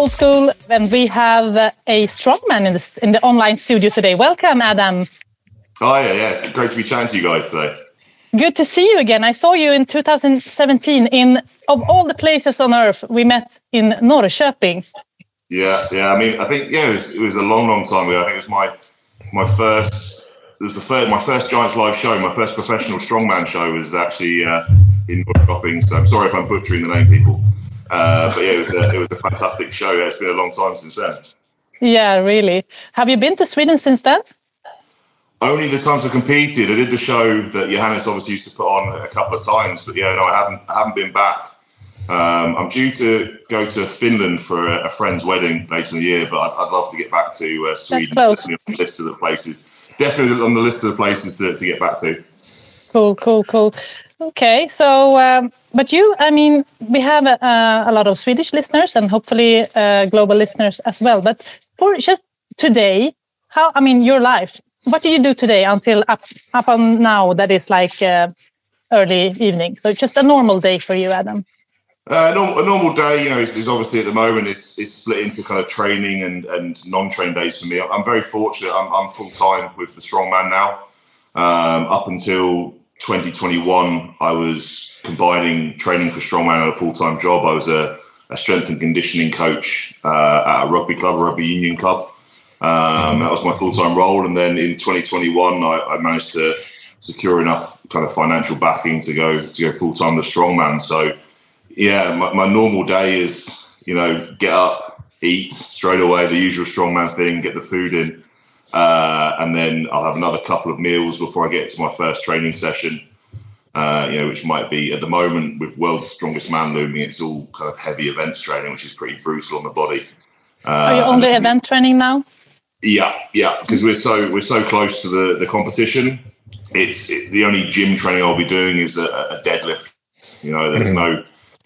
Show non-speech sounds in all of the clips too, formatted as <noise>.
Old school, and we have a strongman in the in the online studio today. Welcome, Adam. Oh yeah, yeah. Great to be chatting to you guys today. Good to see you again. I saw you in 2017 in of all the places on earth. We met in Norrköping. Yeah, yeah. I mean, I think yeah, it was, it was a long, long time ago. I think it was my my first. It was the first, my first Giants live show. My first professional strongman show was actually uh, in Norrköping. So I'm sorry if I'm butchering the name, people. Uh, but yeah, it was a, it was a fantastic show. Yeah, it's been a long time since then. Yeah, really. Have you been to Sweden since then? Only the times I competed. I did the show that Johannes obviously used to put on a couple of times, but yeah, no, I haven't. I haven't been back. Um, I'm due to go to Finland for a, a, friend's wedding later in the year, but I'd, I'd love to get back to uh, Sweden. Definitely on the list of the places. Definitely on the list of the places to, to get back to. Cool, cool, cool. Okay, so um, but you, I mean, we have uh, a lot of Swedish listeners and hopefully uh, global listeners as well. But for just today, how? I mean, your life what do you do today until up up on now that is like uh, early evening so just a normal day for you adam uh, a normal day, you know, is, is, obviously at the moment is, is split into kind of training and, and non-train days for me. I'm very fortunate. I'm, I'm full time with the strongman now. Um, up until 2021, I was combining training for strongman and a full time job. I was a, a, strength and conditioning coach uh, at a rugby club, a rugby union club. Um, that was my full time role. And then in 2021, I, I, managed to secure enough kind of financial backing to go to go full time the strongman. So, yeah, my, my, normal day is you know get up, eat straight away, the usual strongman thing, get the food in, uh, and then I'll have another couple of meals before I get to my first training session. Uh, you know, which might be at the moment with World's Strongest Man looming, it's all kind of heavy events training, which is pretty brutal on the body. Uh, Are you on the event training now? Yeah, yeah, because we're so we're so close to the the competition. It's it, the only gym training I'll be doing is a, a deadlift. You know, there's mm-hmm.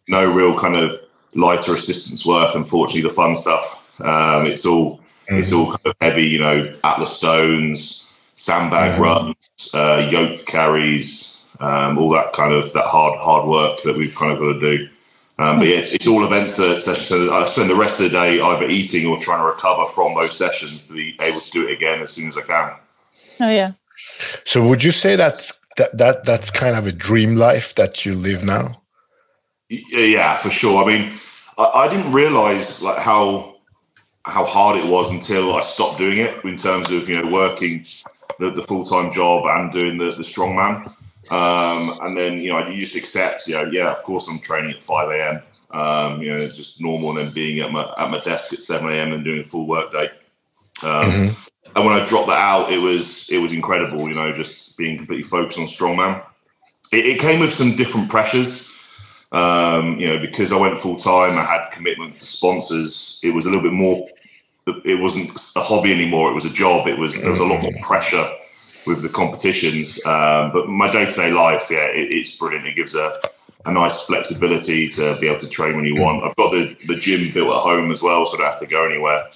no no real kind of lighter assistance work. Unfortunately, the fun stuff. Um, it's all mm-hmm. it's all kind of heavy. You know, Atlas stones, sandbag mm-hmm. runs, uh, yoke carries, um, all that kind of that hard hard work that we've kind of got to do. Um, but yeah, it's, it's, all events uh, sessions. So I spend the rest of the day either eating or trying to recover from those sessions to be able to do it again as soon as I can. Oh yeah. So would you say that's that, that that's kind of a dream life that you live now? Yeah, for sure. I mean, I, I didn't realize like how how hard it was until I stopped doing it in terms of you know working the, the full time job and doing the the strongman. Um, and then, you know, you just accept, you know, yeah, of course I'm training at 5 a.m. Um, you know, it's just normal. And then being at my, at my desk at 7 a.m. and doing a full work day. Um, mm-hmm. And when I dropped that out, it was, it was incredible, you know, just being completely focused on strongman. It, it came with some different pressures. Um, you know, because I went full time, I had commitments to sponsors. It was a little bit more. It wasn't a hobby anymore. It was a job. It was there was a lot more pressure with the competitions. Um, but my day to day life, yeah, it, it's brilliant. It gives a, a nice flexibility to be able to train when you want. I've got the, the gym built at home as well, so I don't have to go anywhere.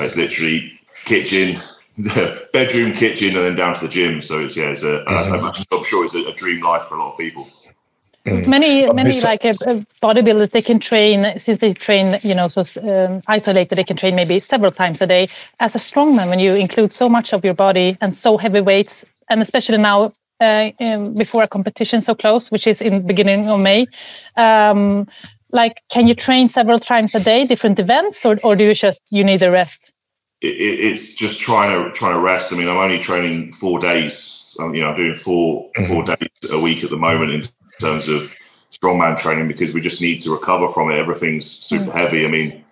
It's literally kitchen, <laughs> bedroom, kitchen, and then down to the gym. So it's yeah, it's a, mm-hmm. I'm sure it's a, a dream life for a lot of people. Mm. Many, many like uh, bodybuilders, they can train since they train, you know, so um, isolated. They can train maybe several times a day. As a strongman, when you include so much of your body and so heavy weights, and especially now uh, um, before a competition so close, which is in beginning of May, um, like can you train several times a day, different events, or or do you just you need a rest? It, it's just trying to trying to rest. I mean, I'm only training four days. You know, I'm doing four four mm-hmm. days a week at the moment in terms of strongman training because we just need to recover from it. Everything's super mm. heavy. I mean,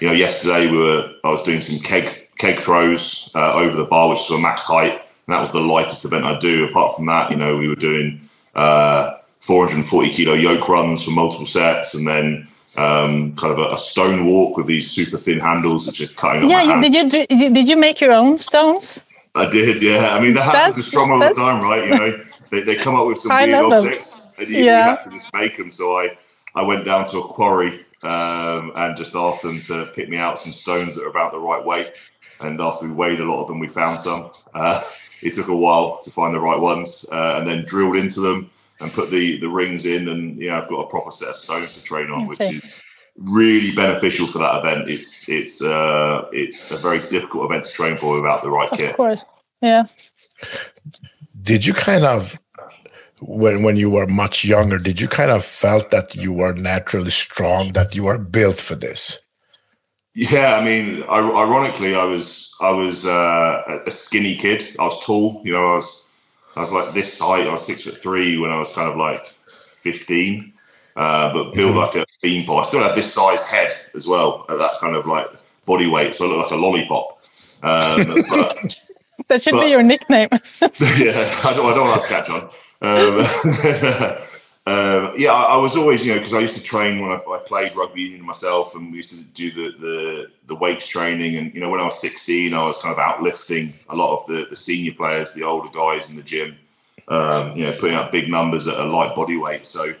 you know, yesterday we were I was doing some keg keg throws uh, over the bar, which is a max height, and that was the lightest event I do. Apart from that, you know, we were doing uh, 440 kilo yoke runs for multiple sets, and then um, kind of a, a, stone walk with these super thin handles, which are cutting. Yeah, did you did you make your own stones? I did. Yeah, I mean that happens with strong all the time, right? You know, they, they come up with some <laughs> I weird objects. Them and you, yeah. you had to just make them. So I, I went down to a quarry um, and just asked them to pick me out some stones that are about the right weight. And after we weighed a lot of them, we found some. Uh, <laughs> it took a while to find the right ones, uh, and then drilled into them and put the the rings in. And yeah, I've got a proper set of stones to train on, okay. which is really beneficial for that event. It's it's uh, it's a very difficult event to train for without the right of kit. Of course, yeah. Did you kind of when when you were much younger, did you kind of felt that you were naturally strong, that you were built for this? Yeah, I mean, ironically, I was I was uh, a skinny kid. I was tall, you know. I was I was like this height. I was six foot three when I was kind of like fifteen, uh, but built mm-hmm. like a beanpole. I still had this sized head as well at that kind of like body weight, so I look like a lollipop. Um, <laughs> but, that should but, be your nickname. <laughs> <laughs> yeah, I don't, I don't want that to catch on. Um, uh, <laughs> yeah, I, I, was always, you know, because I used to train when I, I, played rugby union myself, and we used to do the, the the weights training. And you know, when I was 16, I was kind of outlifting a lot of the, the senior players, the older guys in the gym. Um, you know, putting up big numbers at a light body weight. So,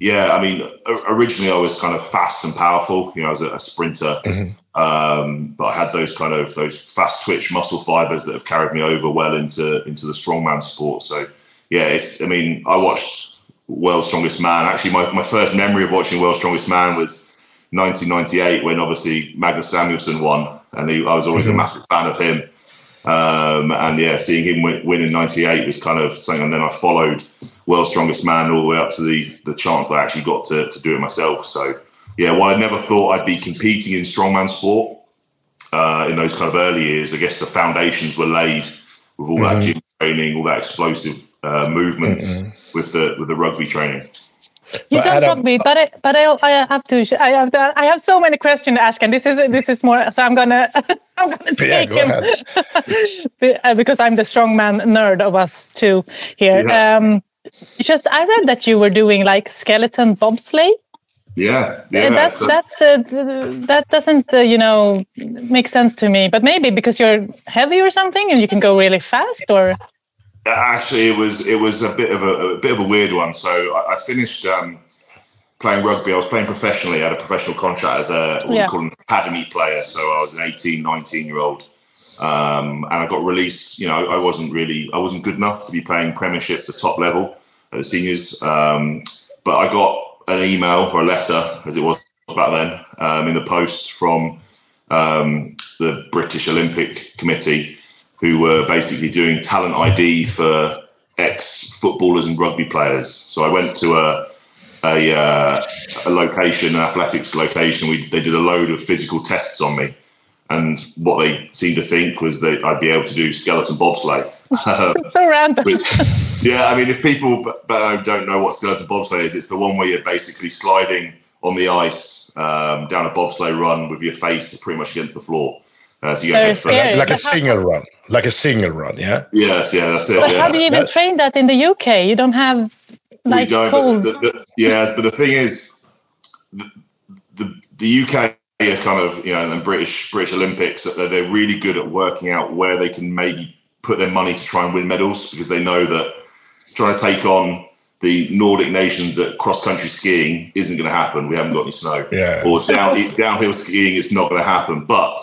yeah, I mean, originally I was kind of fast and powerful. You know, I was a, a sprinter, mm-hmm. um, but I had those kind of those fast twitch muscle fibers that have carried me over well into into the strongman sport. So, yeah, it's. I mean, I watched World's Strongest Man. Actually, my, my first memory of watching World's Strongest Man was 1998 when obviously Magnus Samuelsson won, and he, I was always mm-hmm. a massive fan of him. Um, and yeah, seeing him win, win, in '98 was kind of something. And then I followed World's Strongest Man all the way up to the the chance that I actually got to, to do it myself. So yeah, while I never thought I'd be competing in strongman sport uh, in those kind of early years, I guess the foundations were laid with all mm-hmm. that gym training, all that explosive uh, movements. Mm-hmm with the with the rugby training. You don't rugby, but I, but I, I have to I have to, I have so many questions to ask, and this is this is more. So I'm gonna <laughs> I'm gonna take yeah, him <laughs> because I'm the strongman nerd of us two here. Yeah. Um, just I read that you were doing like skeleton bobsleigh. Yeah, yeah. That's so. that's uh, that doesn't uh, you know make sense to me. But maybe because you're heavy or something, and you can go really fast, or Actually, it was it was a bit of a, a bit of a weird one. So I, I finished um, playing rugby. I was playing professionally. I had a professional contract as a what yeah. we call an academy player. So I was an 18, 19 year old. Um, and I got released. You know, I wasn't really, I wasn't good enough to be playing Premiership, the top level at the seniors. Um, but I got an email or a letter, as it was back then, um, in the post from um, the British Olympic Committee, who were basically doing talent ID for ex footballers and rugby players. So I went to a a, uh, a location, an athletics location. We they did a load of physical tests on me, and what they seemed to think was that I'd be able to do skeleton bobsleigh. <laughs> so random. yeah, I mean, if people don't know what skeleton bobsleigh is, it's the one where you're basically sliding on the ice um, down a bobsleigh run with your face pretty much against the floor. Uh, so you like, like, a single run, like a single run, yeah. Yes, yeah, that's it. Yeah. How do you even train that in the UK? You don't have like we don't. Cold. The, the, yes, but the thing is, the, the, the UK are kind of you know and British British Olympics they're, they're really good at working out where they can maybe put their money to try and win medals because they know that trying to take on the Nordic nations at cross country skiing isn't going to happen. We haven't got any snow. Yeah. Or down downhill skiing, it's not going to happen. But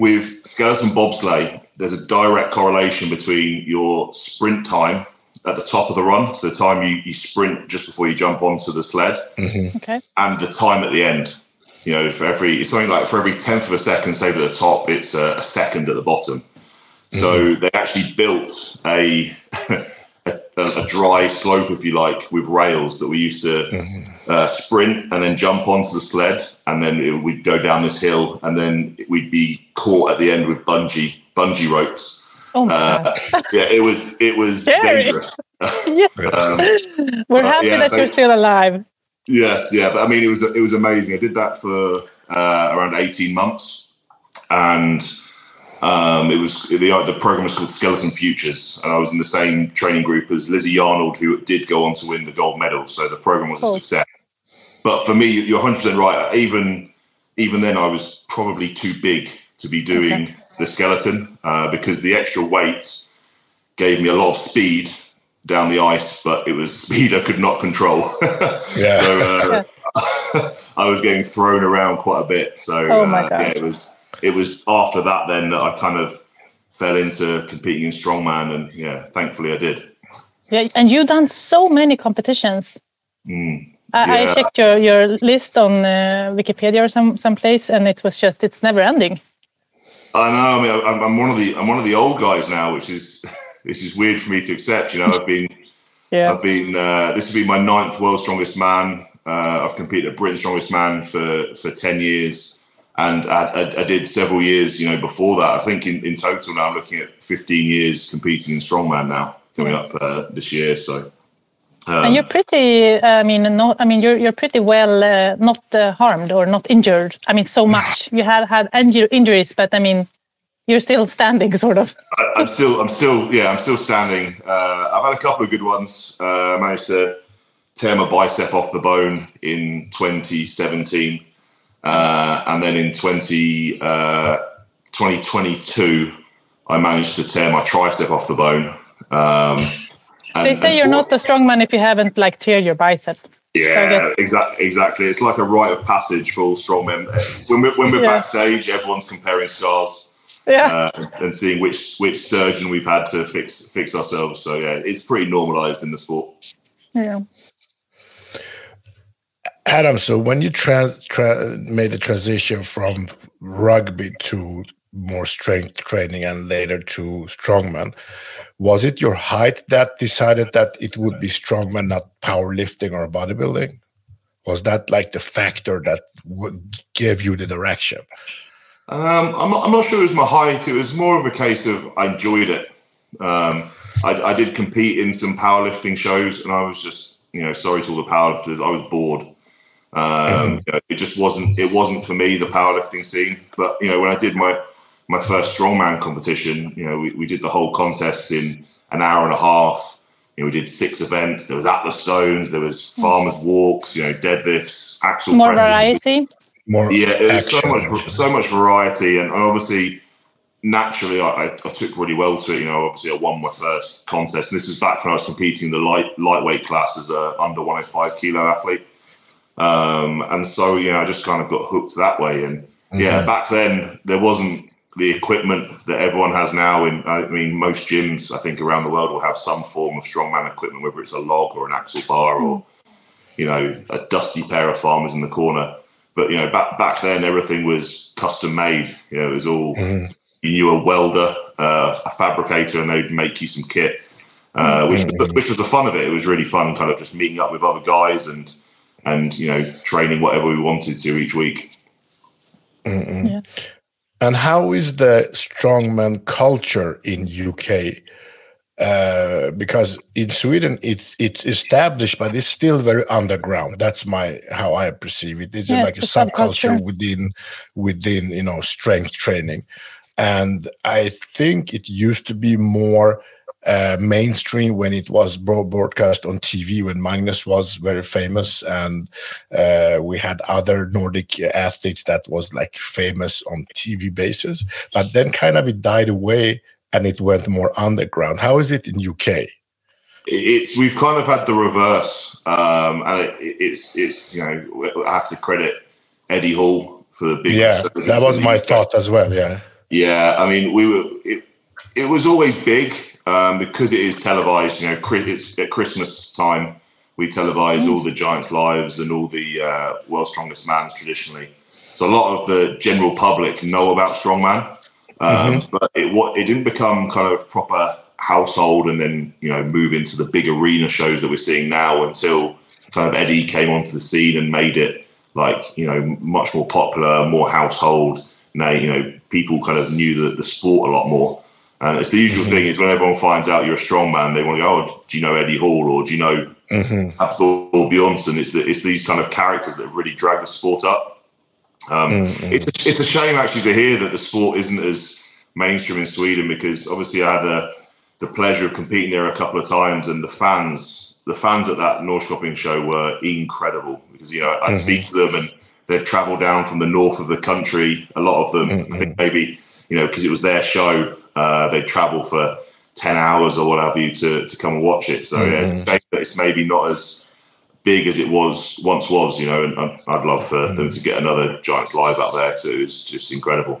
with skeleton bobsleigh, there's a direct correlation between your sprint time at the top of the run, so the time you, you sprint just before you jump onto the sled, mm-hmm. okay. and the time at the end. You know, for every it's something like for every tenth of a second saved at the top, it's a, a second at the bottom. So mm-hmm. they actually built a, <laughs> a, a dry slope, if you like, with rails that we used to mm-hmm. uh, sprint and then jump onto the sled, and then it, we'd go down this hill, and then we'd be caught at the end with bungee bungee ropes. Oh my uh, <laughs> yeah, it was it was <laughs> dangerous. <laughs> um, We're happy yeah, that they, you're still alive. Yes, yeah, but I mean, it was it was amazing. I did that for uh, around eighteen months, and um, it was the the program was called Skeleton Futures, and I was in the same training group as Lizzy Yarnold, who did go on to win the gold medal. So the program was cool. a success. But for me, you're 100 percent right. Even even then, I was probably too big to be doing okay. the skeleton uh, because the extra weight gave me a lot of speed down the ice, but it was <laughs> speed I could not control. <laughs> yeah. so uh, <laughs> I was getting thrown around quite a bit. So oh my God. Uh, yeah, it was it was after that then that I kind of fell into competing in strongman, and yeah, thankfully I did. Yeah, and you've done so many competitions. Mm. I, Yeah. I checked your, your list on uh, Wikipedia or some someplace, and it was just it's never ending. I know. I mean, I'm, I'm one of the I'm one of the old guys now, which is <laughs> this is weird for me to accept. You know, I've been Yeah. I've been uh, this will be my ninth world strongest man. Uh, I've competed at Britain's strongest man for for ten years, and I, I, did several years. You know, before that, I think in, in total now I'm looking at fifteen years competing in strongman now coming up uh, this year. So. Um, and you're pretty. I mean, not. I mean, you're you're pretty well uh, not uh, harmed or not injured. I mean, so much. <sighs> You have had inju- injuries, but I mean, you're still standing, <laughs> sort of. I, I'm still, I'm still, yeah, I'm still standing. Uh, I've had a couple of good ones. Uh, I managed to tear my bicep off the bone in 2017, uh, and then in 20, uh, 2022, I managed to tear my tricep off the bone. Um, and- They say you're for- not a strong man if you haven't like tear your bicep. Yeah, exactly. Exactly. It's like a rite of passage for all strongmen. When we're, when we're Yeah. backstage, everyone's comparing scars Yeah. uh, and seeing which which surgeon we've had to fix fix ourselves. So yeah, it's pretty normalised in the sport. yeah. Adam, so when you trans tra- made the transition from rugby to more strength training and later to strongman, was it your height that decided that it would be strongman, not powerlifting or bodybuilding? Was that like the factor that would give you the direction? Um, I'm, not, I'm not sure it was my height. It was more of a case of I enjoyed it. Um, I, I did compete in some powerlifting shows, and I was just, you know, sorry to all the powerlifters, I was bored. Um, you know, it just wasn't. It wasn't for me the powerlifting scene. But you know, when I did my my first strongman competition, you know, we, we did the whole contest in an hour and a half. You know, we did six events. There was Atlas stones. There was farmers walks. You know, deadlifts, axle More presses. variety. More Yeah, it was so much, so much variety, and, and obviously, naturally, I, I, I took really well to it. You know, obviously, I won my first contest. And this was back when I was competing in the light lightweight class as a under 105 kilo athlete, um, and so you know, I just kind of got hooked that way. And yeah, back then there wasn't the equipment that everyone has now. In I mean, most gyms I think around the world will have some form of strongman equipment, whether it's a log or an axle bar or you know a dusty pair of farmers in the corner. But you know, back back then everything was custom made. You know, it was all you knew a welder, uh, a fabricator, and they'd make you some kit. Uh, which, was the, which was the fun of it. It was really fun, kind of just meeting up with other guys and and you know training whatever we wanted to each week. And how is the strongman culture in UK? Uh, because in Sweden it's it's established, but it's still very underground. That's my how I perceive it. It's Yeah, like a it's a subculture subculture. within within you know strength training, and I think it used to be more uh, mainstream when it was broadcast on TV when Magnus was very famous and uh, we had other Nordic athletes that was like famous on TV basis but then kind of it died away and it went more underground how is it in UK It's we've kind of had the reverse, um, and it, it's it's you know I have to credit Eddie Hall for the big. yeah that was my thought as well yeah Yeah, I mean, we were. It, it was always big um, because it is televised. You know, it's at Christmas time. We televise all the Giants' lives and all the uh, World's Strongest Mans traditionally. So a lot of the general public know about strongman, um, but it what it didn't become kind of proper household and then you know move into the big arena shows that we're seeing now until kind of Eddie came onto the scene and made it like you know much more popular, more household. Now you know people kind of knew the, the sport a lot more. And it's the usual thing is when everyone finds out you're a strong man, they want to go, "Oh, do you know Eddie Hall or do you know mm-hmm. perhaps Thor Bjornsson?" It's the, it's these kind of characters that really drag the sport up. Um, mm-hmm. It's a, it's a shame actually to hear that the sport isn't as mainstream in Sweden because obviously I had the the pleasure of competing there a couple of times, and the fans the fans at that Norrköping show were incredible because you know I mm-hmm. speak to them and they've travelled down from the north of the country. A lot of them, I think maybe you know because it was their show, uh, they travel for ten hours or what have you to to come and watch it. So yeah, it's shame that it's maybe not as big as it was once was, you know, and I'd, I'd love for them to get another Giants live out there because it was just incredible.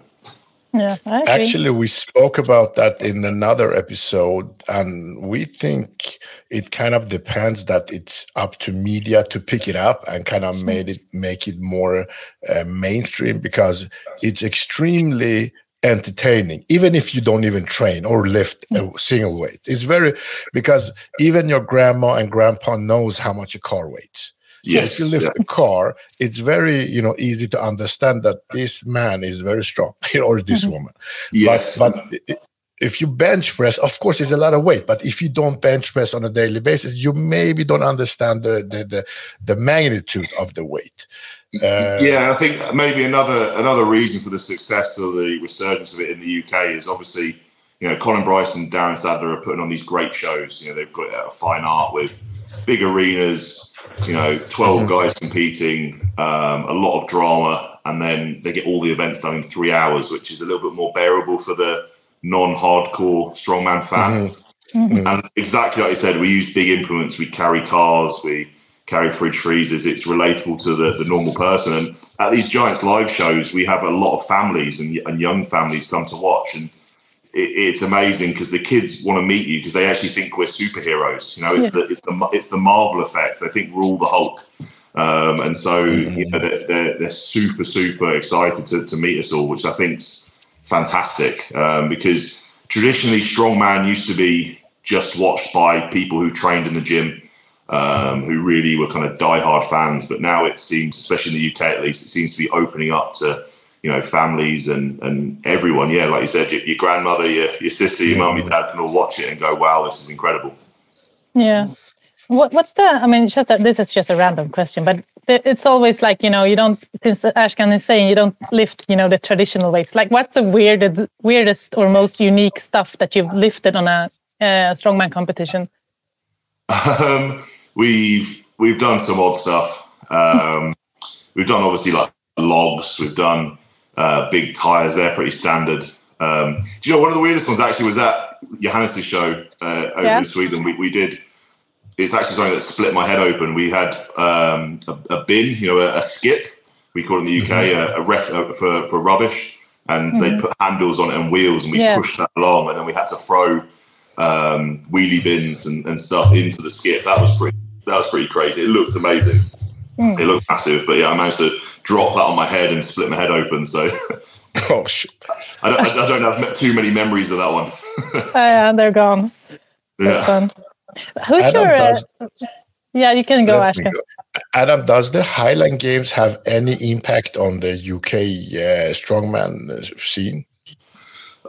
Yeah, actually, we spoke about that in another episode, and we think it kind of depends that it's up to media to pick it up and kind of made it make it more uh, mainstream because it's extremely entertaining even if you don't even train or lift a mm. single weight it's very because even your grandma and grandpa knows how much a car weighs so yes, if you lift yeah. a car, it's very you know easy to understand that this man is very strong <laughs> or this mm-hmm. woman. Yes. But, but if you bench press, of course, it's a lot of weight. But if you don't bench press on a daily basis, you maybe don't understand the the the, the magnitude of the weight. Uh, yeah, I think maybe another another reason for the success or the resurgence of it in the UK is obviously you know Colin Bryce and Darren Sadler are putting on these great shows. You know they've got a fine art with big arenas, you know, 12 guys competing, um, a lot of drama, and then they get all the events done in three hours, which is a little bit more bearable for the non hardcore strongman fan. Mm-hmm. mm-hmm. And exactly like you said, we use big implements, we carry cars, we carry fridge freezers. It's relatable to the, the normal person. And at these Giants live shows, we have a lot of families and, and young families come to watch. And it's amazing because the kids want to meet you because they actually think we're superheroes. You know, it's yeah. the it's the it's the Marvel effect. They think we're all the Hulk, um, and so mm-hmm. you know, they're, they're, they're super super excited to, to meet us all, which I think's fantastic um, because traditionally strongman used to be just watched by people who trained in the gym. Um, who really were kind of diehard fans, but now it seems, especially in the UK at least, it seems to be opening up to you know, families and and everyone. Yeah, like you said, your, your grandmother, your your sister, your mum, your dad can all watch it and go, "Wow, this is incredible." Yeah. What what's the? I mean, just that this is just a random question, but it's always like you know you don't since Ashkan is saying you don't lift you know the traditional weights. Like, what's the weirdest weirdest or most unique stuff that you've lifted on a uh, strongman competition? <laughs> Um, we've we've done some odd stuff. Um, we've done obviously like logs. We've done uh, big tires. They're pretty standard. Um, do you know one of the weirdest ones actually was at Johannes' show uh, over yeah. in Sweden? We, we did. It's actually something that split my head open. We had um, a, a, bin, you know, a, a, skip. We call it in the UK mm-hmm. a, a ref for, for rubbish, and mm-hmm. they put handles on it and wheels, and we yeah. pushed that along, and then we had to throw um, wheelie bins and, and stuff into the skip. That was pretty. That was pretty crazy. It looked amazing. Mm. It looked massive, but yeah, I managed to drop that on my head and split my head open. So, <laughs> oh shit! I don't, I don't have too many memories of that one. <laughs> oh, yeah, they're gone. Yeah. Who's Adam your? Does, uh, yeah, you can go, Ashkan. Adam, does the Highland Games have any impact on the UK uh, strongman scene?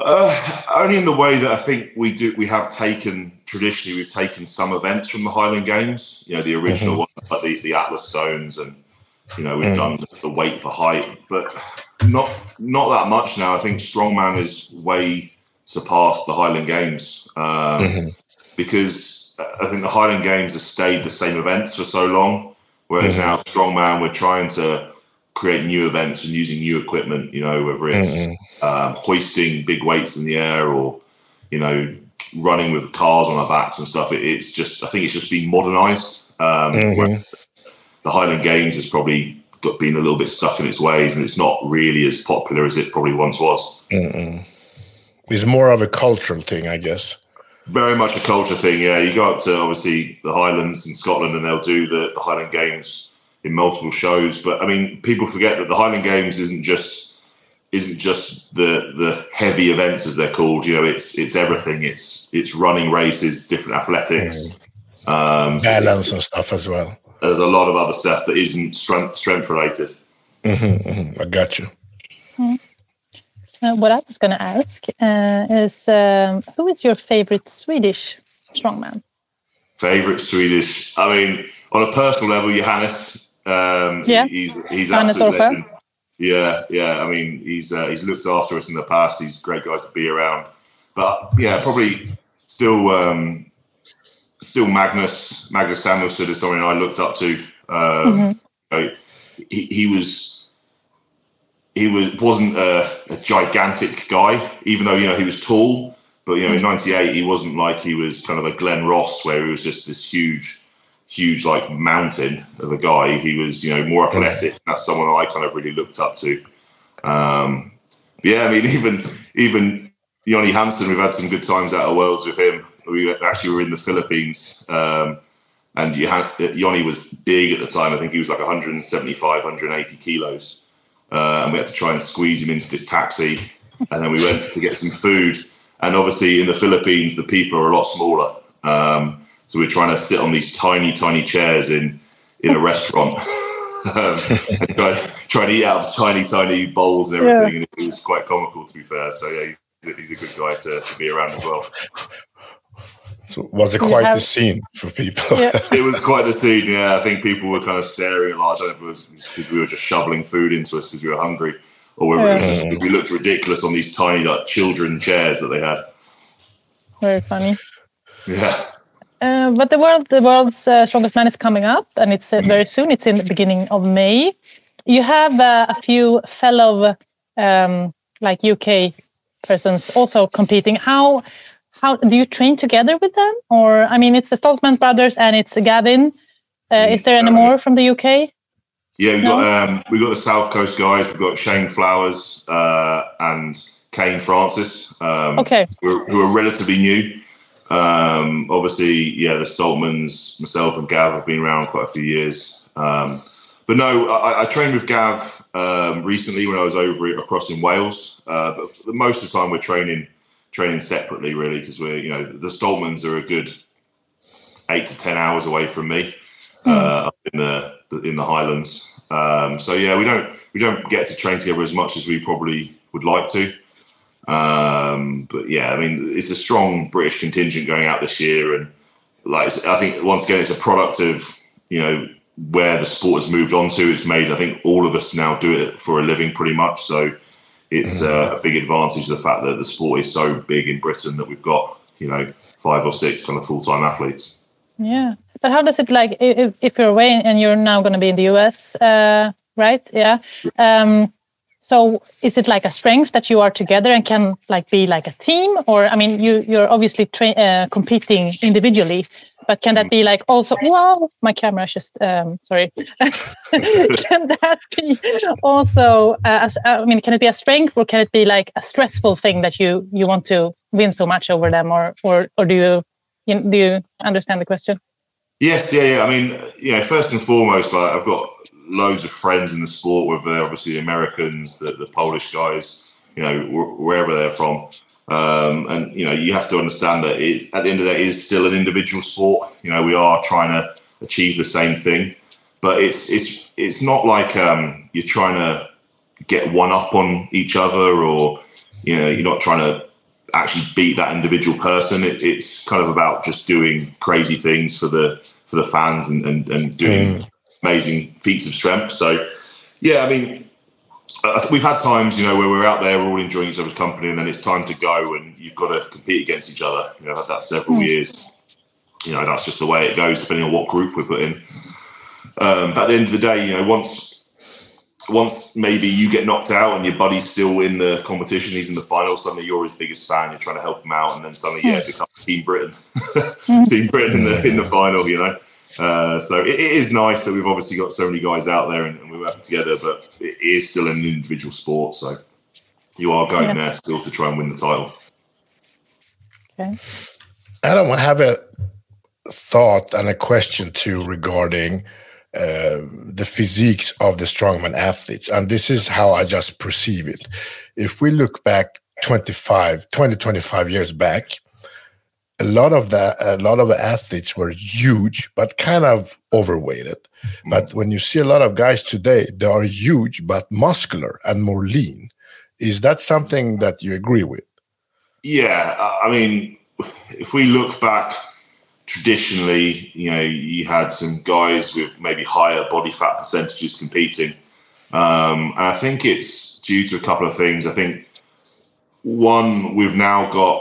Uh, only in the way that I think we do. We have taken traditionally, we've taken some events from the Highland Games. You know, the original mm-hmm. ones like the, the Atlas Stones, and you know, we've mm. done the weight for height, but not not that much now. I think strongman is way surpassed the Highland Games um, mm-hmm. because I think the Highland Games have stayed the same events for so long, whereas mm-hmm. now strongman we're trying to create new events and using new equipment. You know, whether it's mm-hmm um, hoisting big weights in the air or you know running with cars on our backs and stuff. It, it's just I think it's just been modernised. Um, mm-hmm. The Highland Games has probably got been a little bit stuck in its ways, and it's not really as popular as it probably once was. Mm-mm. It's more of a cultural thing, I guess. Very much a culture thing, yeah. You go up to obviously the Highlands in Scotland, and they'll do the, the Highland Games in multiple shows. But I mean, people forget that the Highland Games isn't just isn't just the the heavy events as they're called. You know, it's it's everything. It's it's running races, different athletics, mm. um, balance and stuff as well. There's a lot of other stuff that isn't strength strength related. Mm-hmm, mm-hmm. I got you. Mm. Uh, what I was going to ask uh, is, um, who is your favorite Swedish strongman? Favorite Swedish? I mean, on a personal level, Johannes. Um, yeah, he's he's absolutely legend. Yeah, yeah. I mean, he's uh, he's looked after us in the past. He's a great guy to be around. But yeah, probably still um, still Magnus Magnus Samuelsson is someone I looked up to. Um, mm-hmm. you know, he, he was he was wasn't a, a, gigantic guy, even though you know he was tall. But you know, in '98, he wasn't like he was kind of a Glenn Ross, where he was just this huge huge like mountain of a guy. He was, you know, more athletic. That's someone I kind of really looked up to. Um, yeah, I mean, <laughs> even even Jonny Hansen, we've had some good times out of Worlds with him. We actually were in the Philippines. Um, and Jonny was big at the time. I think he was like 175, 180 kilos. Uh, and we had to try and squeeze him into this taxi. And then we went to get some food. And obviously, in the Philippines, the people are a lot smaller. Um, so we're trying to sit on these tiny, tiny chairs in in a restaurant. <laughs> um, and try, try and eat out of tiny, tiny bowls and everything. Yeah. And it was quite comical, to be fair. So yeah, he's a, he's a good guy to, to be around as well. So was it quite have, the scene for people? Yeah. <laughs> it was quite the scene. Yeah, I think people were kind of staring a lot. I don't know if it was because we were just shoveling food into us because we were hungry, or whether yeah. because we looked ridiculous on these tiny like children chairs that they had. Very funny. Yeah. Uh, but the world, the world's uh, strongest man is coming up, and it's uh, very soon. It's in the beginning of May. You have uh, a few fellow, um, like UK persons, also competing. How how do you train together with them or i mean it's the stoltman brothers and it's gavin uh, is there any more from the uk yeah we've no? got um, we've got the south coast guys we've got shane flowers uh, and kane francis um, okay who, who are relatively new um, obviously yeah the stoltmans myself and gav have been around quite a few years um, but no I, I, trained with gav um, recently when i was over across in wales uh, but most of the time we're training training separately, really, because we're you know the Stoltmans are a good eight to ten hours away from me mm. uh, in the in the Highlands. Um, so yeah, we don't we don't get to train together as much as we probably would like to. Um, but yeah, I mean, it's a strong British contingent going out this year, and like I think once again, it's a product of you know where the sport has moved on to. It's made I think all of us now do it for a living, pretty much. So it's uh, a big advantage the fact that the sport is so big in Britain that we've got you know five or six kind of full time athletes. Yeah, but how does it like if, if you're away and you're now going to be in the US, uh, right? Yeah. Um, so is it like a strength that you are together and can like be like a team, or I mean, you you're obviously uh, competing individually, but can that be like also wow my camera just um, sorry. <laughs> Can that be also uh, i mean can it be a strength or can it be like a stressful thing that you you want to win so much over them? Or or or do you, you do you understand the question? Yes yeah yeah. I mean know first and foremost like i've got loads of friends in the sport with uh, obviously the americans the, the polish guys you know wherever they're from um, and you know, you have to understand that it, at the end of the day, it is still an individual sport. You know, we are trying to achieve the same thing, but it's it's it's not like um, you're trying to get one up on each other, or you know, you're not trying to actually beat that individual person. It, it's kind of about just doing crazy things for the for the fans and and, and doing mm. Amazing feats of strength. So, yeah, I mean, uh, we've had times, you know, where we're out there, we're all enjoying each other's company, and then it's time to go, and you've got to compete against each other. You know, I've had that several mm. years. You know, that's just the way it goes, depending on what group we're put in. Um, but at the end of the day, you know, once once maybe you get knocked out and your buddy's still in the competition, he's in the final, suddenly you're his biggest fan, you're trying to help him out, and then suddenly, yeah, it becomes Team Britain, <laughs> hmm. Team Britain in the in the final, you know. Uh, so it, it is nice that we've obviously got so many guys out there and, and, we're working together, but it is still an individual sport. So you are going yeah. there still to try and win the title. Okay. Adam, I have a thought and a question too regarding uh, the physiques of the strongman athletes. And this is how I just perceive it. If we look back 25, 20, 25 years back, a lot of the a lot of athletes were huge but kind of overweighted. Mm. but when you see a lot of guys today they are huge but muscular and more lean. Is that something that you agree with? Yeah i mean if we look back traditionally you know you had some guys with maybe higher body fat percentages competing. Um, and i think it's due to a couple of things. I think one we've now got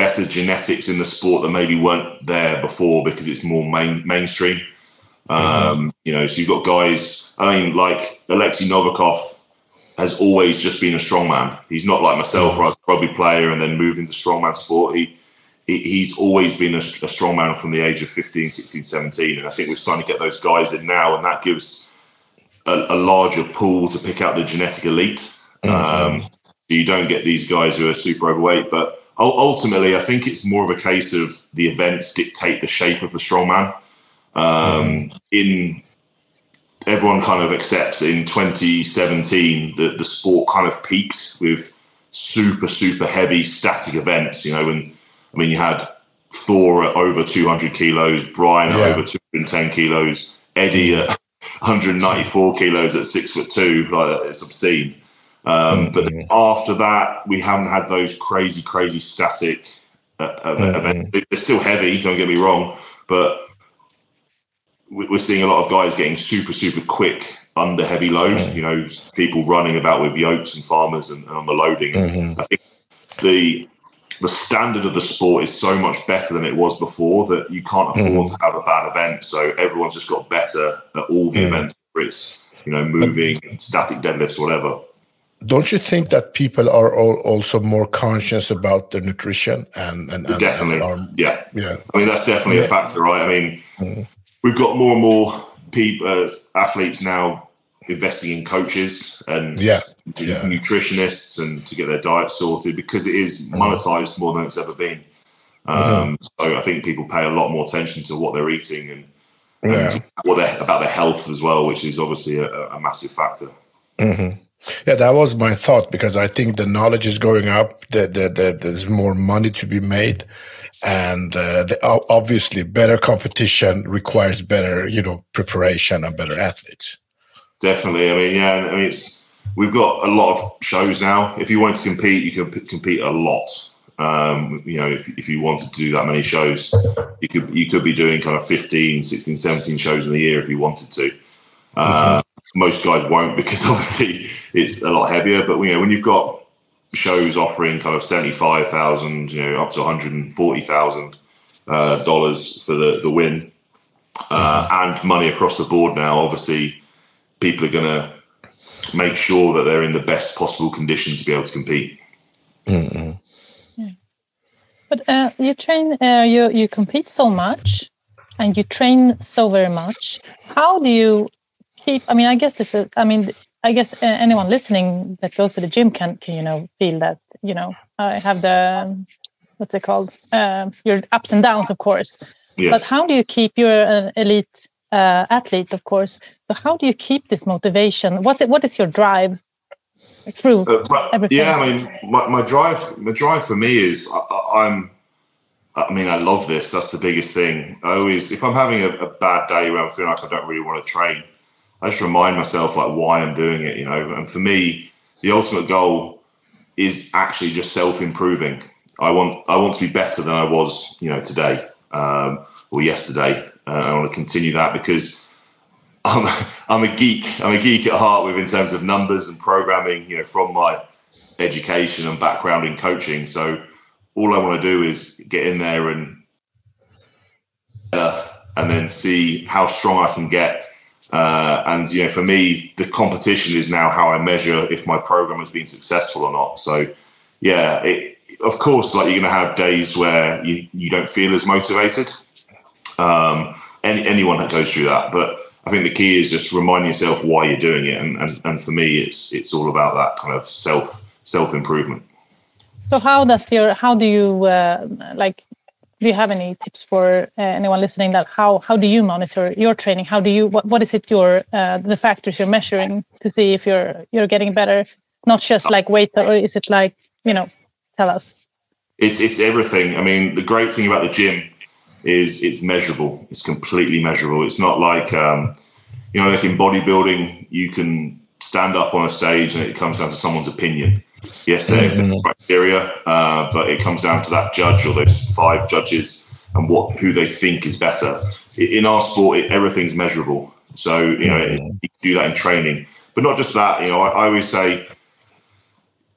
better genetics in the sport that maybe weren't there before because it's more main, mainstream. Um. You know, so you've got guys. I mean, like Alexei Novikov has always just been a strongman. He's not like myself, where I was a rugby player and then moved into strongman sport. He, he he's always been a, a strongman from the age of 15, 16, 17. And I think we're starting to get those guys in now, and that gives a, a larger pool to pick out the genetic elite. Mm-hmm. Um, you don't get these guys who are super overweight. But ultimately, I think it's more of a case of the events dictate the shape of the strongman. Um, mm. In everyone kind of accepts in 2017 that the sport kind of peaked with super super heavy static events. You know, when I mean you had Thor at over 200 kilos, Brian yeah. over 210 kilos, Eddie at 194 kilos at six foot two. Like it's obscene. Um, mm-hmm. But after that, we haven't had those crazy, crazy static uh, mm-hmm. events. They're still heavy. Don't get me wrong, but we're seeing a lot of guys getting super, super quick under heavy load. Mm-hmm. You know, people running about with yokes and farmers and, and on the loading. Mm-hmm. I think the the standard of the sport is so much better than it was before that you can't afford mm. to have a bad event. So everyone's just got better at all the mm. events, whether it's you know moving, static deadlifts, whatever. Don't you think that people are also more conscious about their nutrition and, and, and definitely, and are, yeah, yeah. I mean that's definitely yeah. a factor, right? I mean, mm. we've got more and more people, uh, athletes now investing in coaches and yeah, yeah. nutritionists and to get their diet sorted because it is mm-hmm. monetized more than it's ever been. Um, mm-hmm. So I think people pay a lot more attention to what they're eating and, yeah. and what about their health as well, which is obviously a, a massive factor. Yeah, that was my thought because I think the knowledge is going up. That the, the, there's more money to be made, and uh, the, obviously better competition requires better, you know, preparation and better athletes. Definitely. I mean, yeah. I mean, it's we've got a lot of shows now. If you want to compete, you can p- compete a lot. Um, you know, if, if you wanted to do that many shows, you could you could be doing kind of 15, 16, 17 shows in a year if you wanted to. Uh, mm-hmm. Most guys won't because <laughs> obviously it's a lot heavier. But you know, when you've got shows offering kind of seventy five thousand, you know, up to one hundred and forty thousand uh, dollars for the the win, uh, and money across the board now, obviously people are going to make sure that they're in the best possible condition to be able to compete. Mm-hmm. Yeah. But uh, you train, uh, you you compete so much, and you train so very much. How do you keep? I mean, I guess this is. I mean, I guess anyone listening that goes to the gym can, can you know feel that you know I have the what's it called uh, your ups and downs, of course. Yes. But how do you keep your uh, elite uh, athlete, of course. So how do you keep this motivation? What what is your drive through uh, everything? Yeah, I mean, my, my drive my drive for me is I, am I mean, I love this. That's the biggest thing. I always, if I'm having a, a, bad day where I'm feeling like I don't really want to train, I just remind myself like why I'm doing it. You know, and for me, the ultimate goal is actually just self improving. I want I want to be better than I was, you know, today um, or yesterday. Uh, I want to continue that because I'm, <laughs> I'm a geek. I'm a geek at heart with in terms of numbers and programming. You know, from my education and background in coaching. So all I want to do is get in there and uh, and then see how strong I can get. Uh, and you know, for me, the competition is now how I measure if my program has been successful or not. So, yeah, it, of course, like you're going to have days where you, you don't feel as motivated. Um, any, anyone that goes through that, but I think the key is just reminding yourself why you're doing it, and, and, and for me, it's it's all about that kind of self self improvement. So how does your how do you uh, like? Do you have any tips for uh, anyone listening? That how how do you monitor your training? How do you what what is it your uh, the factors you're measuring to see if you're you're getting better? Not just like weight, or is it like you know? Tell us. It's it's everything. I mean, the great thing about the gym is it's measurable. It's completely measurable. It's not like um, you know, like in bodybuilding, you can stand up on a stage and it comes down to someone's opinion. Yes, they're mm-hmm. criteria, uh, but it comes down to that judge or those five judges and what who they think is better. In our sport, it, everything's measurable. So you know, mm-hmm. you do that in training, but not just that. You know, I, I always say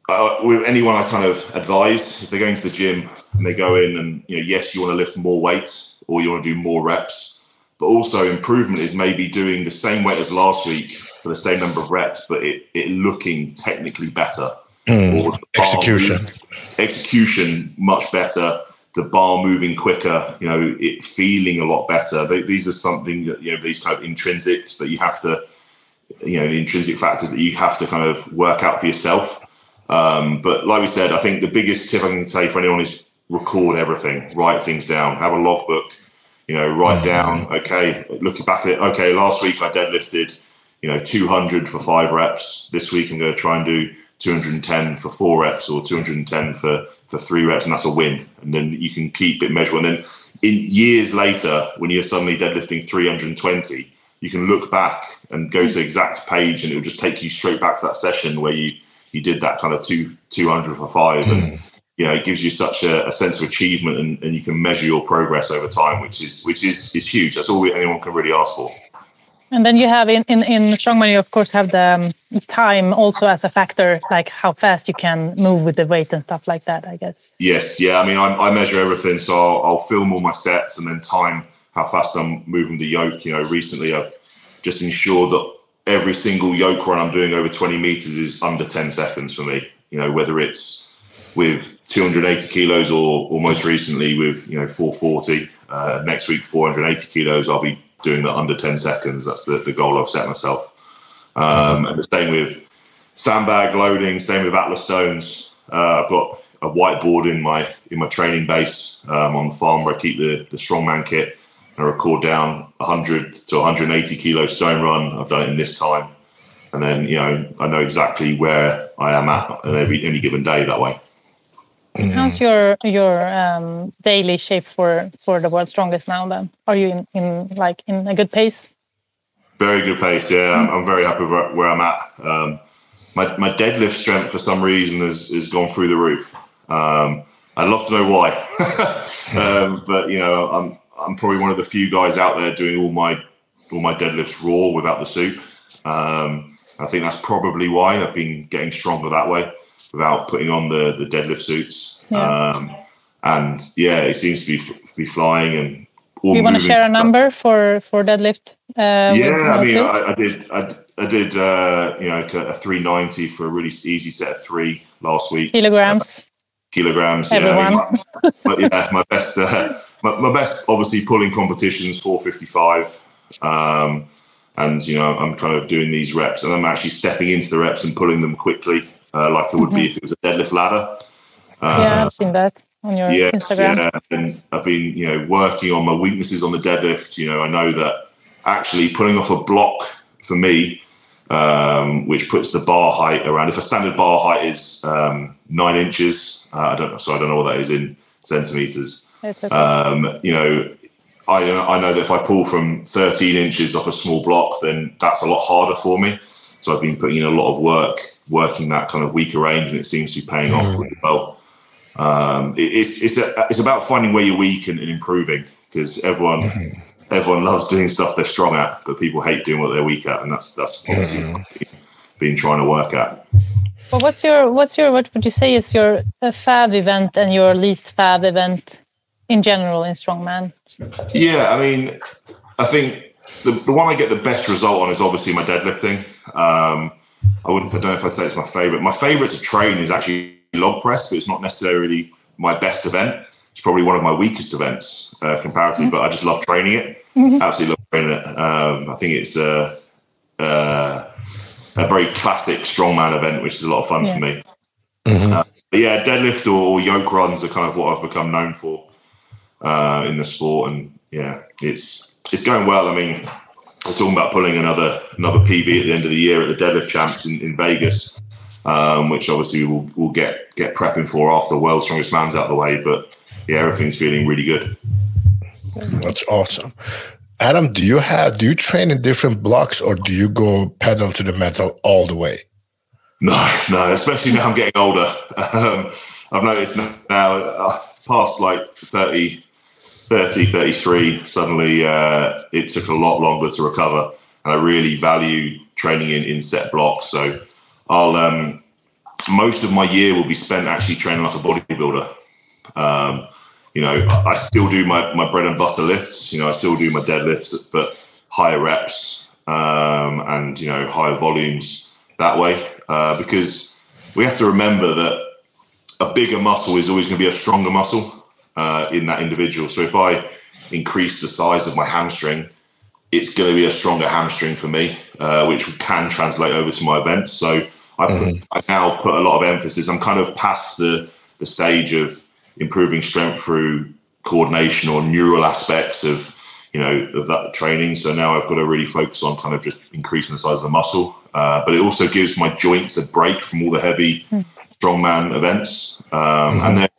uh, with anyone I kind of advise, if they're going to the gym and they go in and, you know, yes, you want to lift more weight or you want to do more reps, but also improvement is maybe doing the same weight as last week for the same number of reps, but it, it looking technically better. Mm, execution. execution much better. The bar moving quicker, you know, it feeling a lot better. They, these are something that, you know, these kind of intrinsics that you have to, you know, the intrinsic factors that you have to kind of work out for yourself Um, but like we said, I think the biggest tip I can say for anyone is record everything, write things down, have a logbook. You know, write mm-hmm. down. Okay, looking back at it. Okay, last week I deadlifted, you know, 200 for five reps. This week I'm going to try and do 210 for four reps or 210 for for three reps, and that's a win. And then you can keep it measurable. And then in years later, when you're suddenly deadlifting 320, you can look back and go to the exact page, and it will just take you straight back to that session where you you did that kind of two 200 for five, and hmm. you know it gives you such a, a sense of achievement, and, and, you can measure your progress over time, which is which is is huge. That's all anyone can really ask for. And then you have in, in, in strongman, you of course have the um, time also as a factor, like how fast you can move with the weight and stuff like that, I guess. Yes, yeah. I mean, I, I measure everything, so I'll, I'll, film all my sets and then time how fast I'm moving the yoke. You know, recently I've just ensured that every single yoke run I'm doing over 20 meters is under 10 seconds for me. You know, whether it's with 280 kilos or, or most recently with you know 440. Uh, next week 480 kilos, I'll be doing that under 10 seconds. That's the, the goal I've set myself. Um, and the same with sandbag loading, same with Atlas stones. Uh, I've got a whiteboard in my in my training base um, on the farm where I keep the, the strongman kit. And I record down 100 to 180 kilo stone run. I've done it in this time. And then, you know, I know exactly where I am at on every any given day that way. How's your your um, daily shape for for the world's strongest now? Then are you in, in like in a good pace? Very good pace. Yeah, I'm, I'm very happy with where I'm at. Um, my my deadlift strength for some reason has has gone through the roof. Um, I'd love to know why, <laughs> um, but you know I'm I'm probably one of the few guys out there doing all my all my deadlifts raw without the suit. Um, I think that's probably why I've been getting stronger that way without putting on the the deadlift suits. Yeah. Um, and yeah, it seems to be be flying and. Do you want to share a number for for deadlift? Uh, yeah, I mean, I, I, did, I, I did, uh, you know, a 390 for a really easy set of three last week. Kilograms. Uh, kilograms. Everyone. Yeah, I mean, my, yeah, my best, uh, my, my, best, obviously, pulling competitions 455. Um, and you know, I'm kind of doing these reps, and I'm actually stepping into the reps and pulling them quickly uh, like it would mm-hmm. be if it was a deadlift ladder. Uh, yeah, I've seen that on your yes, Instagram. Yeah, and I've been you know working on my weaknesses on the deadlift. You know, I know that actually pulling off a block for me, um, which puts the bar height around. If a standard bar height is um, nine inches, uh, I don't know. So I don't know what that is in centimeters. Okay. Um, you know, I, I know that if I pull from 13 inches off a small block, then that's a lot harder for me. So I've been putting in a lot of work working that kind of weaker range, and it seems to be paying off really well. Um, it, it's it's a, it's about finding where you're weak and, and improving because everyone mm-hmm. everyone loves doing stuff they're strong at, but people hate doing what they're weak at, and that's that's mm-hmm. been trying to work at. Well, what's your what's your what would you say is your uh, fab event and your least fab event in general in strongman? Yeah, I mean, I think the, the one I get the best result on is obviously my deadlifting. Um, I wouldn't. I don't know if I'd say it's my favorite. My favorite to train is actually log press, but it's not necessarily my best event. It's probably one of my weakest events uh, comparatively, mm-hmm. but I just love training it. Mm-hmm. Absolutely love training it. Um, I think it's a, a, a very classic strongman event, which is a lot of fun yeah. for me. Mm-hmm. Uh, but yeah, deadlift or, yoke runs are kind of what I've become known for uh, in the sport, and yeah, it's it's going well. I mean, we're talking about pulling another another PB at the end of the year at the deadlift champs in, in Vegas, um, which obviously we'll, we'll get get prepping for after World's Strongest Man's out of the way. But yeah, everything's feeling really good. That's awesome. Adam, do you have do you train in different blocks or do you go pedal to the metal all the way? No, no, especially now I'm getting older. <laughs> Um, I've noticed now, uh, past like 30, 30, 33, suddenly uh, it took a lot longer to recover. And I really value training in, in set blocks. So I'll, um, most of my year will be spent actually training like a bodybuilder. Um, you know, I still do my, my bread and butter lifts. You know, I still do my deadlifts, but higher reps um, and, you know, higher volumes that way. Uh, because we have to remember that a bigger muscle is always going to be a stronger muscle uh, in that individual. So if I increase the size of my hamstring, it's going to be a stronger hamstring for me, uh, which can translate over to my events. So I, put, mm-hmm. I now put a lot of emphasis. I'm kind of past the the stage of improving strength through coordination or neural aspects of you know of that training. So now I've got to really focus on kind of just increasing the size of the muscle. Uh, but it also gives my joints a break from all the heavy mm. strongman events. Um, mm-hmm. And then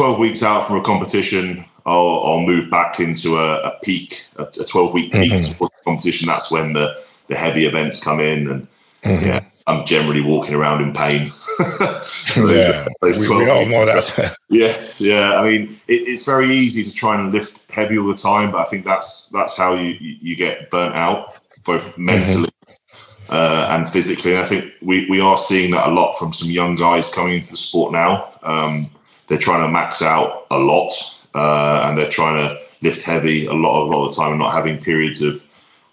12 weeks out from a competition, I'll, I'll move back into a, a peak, a, 12 week peak mm-hmm. competition. That's when the, the heavy events come in. And mm-hmm. yeah, I'm generally walking around in pain. <laughs> yeah, we, we, all know that. <laughs> yes, yeah. I mean, it, it's very easy to try and lift heavy all the time, but I think that's that's how you you get burnt out, both mentally mm-hmm. uh, and physically. And I think we we are seeing that a lot from some young guys coming into the sport now. Um, they're trying to max out a lot, uh, and they're trying to lift heavy a lot, a lot of the time, and not having periods of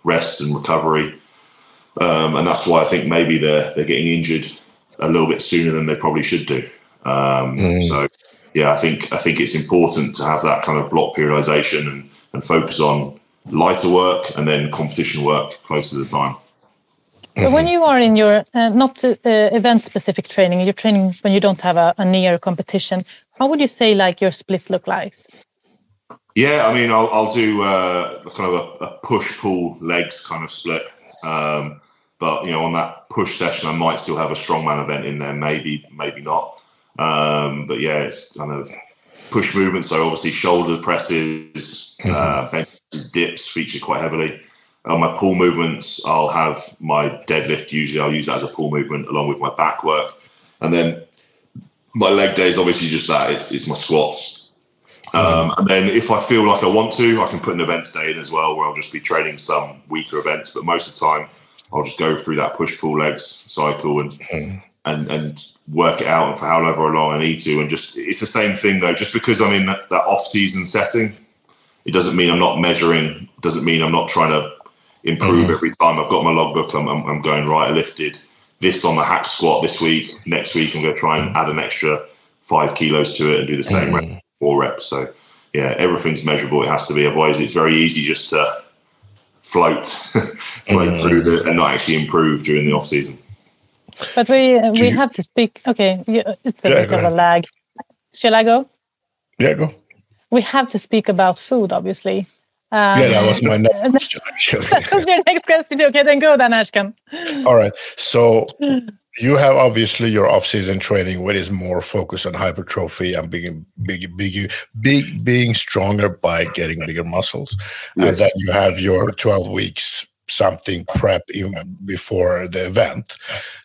rest and recovery. Um, and that's why I think maybe they're they're getting injured a little bit sooner than they probably should do. Um, mm. So yeah, I think I think it's important to have that kind of block periodization and, and focus on lighter work and then competition work close to the time. When you are in your uh, not uh, event specific training, you're training when you don't have a, a, near competition. How would you say like your split look like? Yeah, I mean, I'll, I'll do uh, kind of a, a, push pull legs kind of split. Um, but you know, on that push session, I might still have a strongman event in there. Maybe, maybe not. Um, but yeah, it's kind of push movements. So obviously, shoulder presses, mm-hmm. uh, benches, dips feature quite heavily on my pull movements, I'll have my deadlift. Usually, I'll use that as a pull movement along with my back work, and then my leg day is obviously just that. It's it's my squats, um, and then if I feel like I want to, I can put an events day in as well, where I'll just be training some weaker events. But most of the time, I'll just go through that push pull legs cycle and and and work it out for however long I need to. And just it's the same thing though. Just because I'm in that, that off season setting, it doesn't mean I'm not measuring. Doesn't mean I'm not trying to improve mm-hmm. every time. I've got my logbook. I'm, I'm, I'm, going right. I lifted this on the hack squat this week. Next week, I'm going to try and add an extra five kilos to it and do the same mm-hmm. rep, four reps. So yeah, everything's measurable. It has to be. Otherwise, it's very easy just to float, <laughs> float mm-hmm. through the, and not actually improve during the off season. But we uh, we you, have to speak. Okay, it's a yeah, bit of a lag. Shall I go? Yeah, go. We have to speak about food, obviously. Um, yeah, that was my next <laughs> question. that was your next question. Okay, then go then, Ashkan. All right. So you have obviously your off-season training, where is more focused on hypertrophy and being big, big, big, being stronger by getting bigger muscles, yes. and then you have your twelve weeks something prep in, before the event.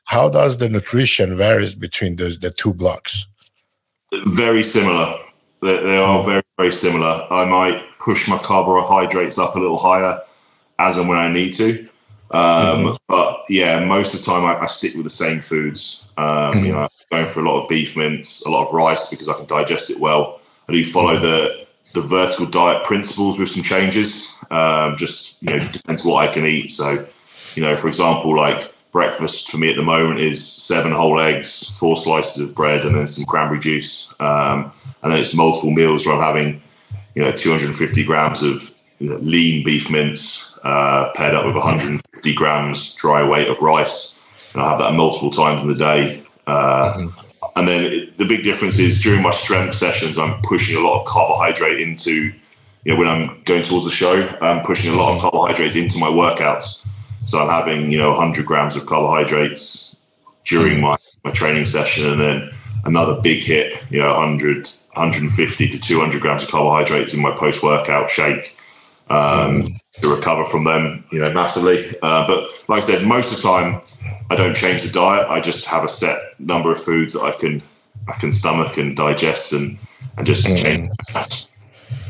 How does the nutrition varies between those the two blocks? Very similar. They, they are very, very similar. I might push my carbohydrates up a little higher as and when I need to. Um, mm-hmm. But yeah, most of the time I, I stick with the same foods. Um, mm-hmm. You know, going for a lot of beef mince, a lot of rice because I can digest it well. I do follow mm-hmm. the the vertical diet principles with some changes. Um, just you know, depends what I can eat. So, you know, for example, like breakfast for me at the moment is seven whole eggs, four slices of bread, and then some cranberry juice. Um, and then it's multiple meals where I'm having you know 250 grams of you know, lean beef mince uh, paired up with 150 grams dry weight of rice, and I have that multiple times in the day. Uh, mm-hmm. And then it, the big difference is during my strength sessions, I'm pushing a lot of carbohydrate into, you know, when I'm going towards the show, I'm pushing a lot of carbohydrates into my workouts. So I'm having, you know, 100 grams of carbohydrates during my, my training session, and then another big hit, you know, 100, 150 to 200 grams of carbohydrates in my post workout shake um, to recover from them, you know, massively. Uh, but like I said, most of the time, I don't change the diet. I just have a set number of foods that I can I can stomach and digest and and just mm. change.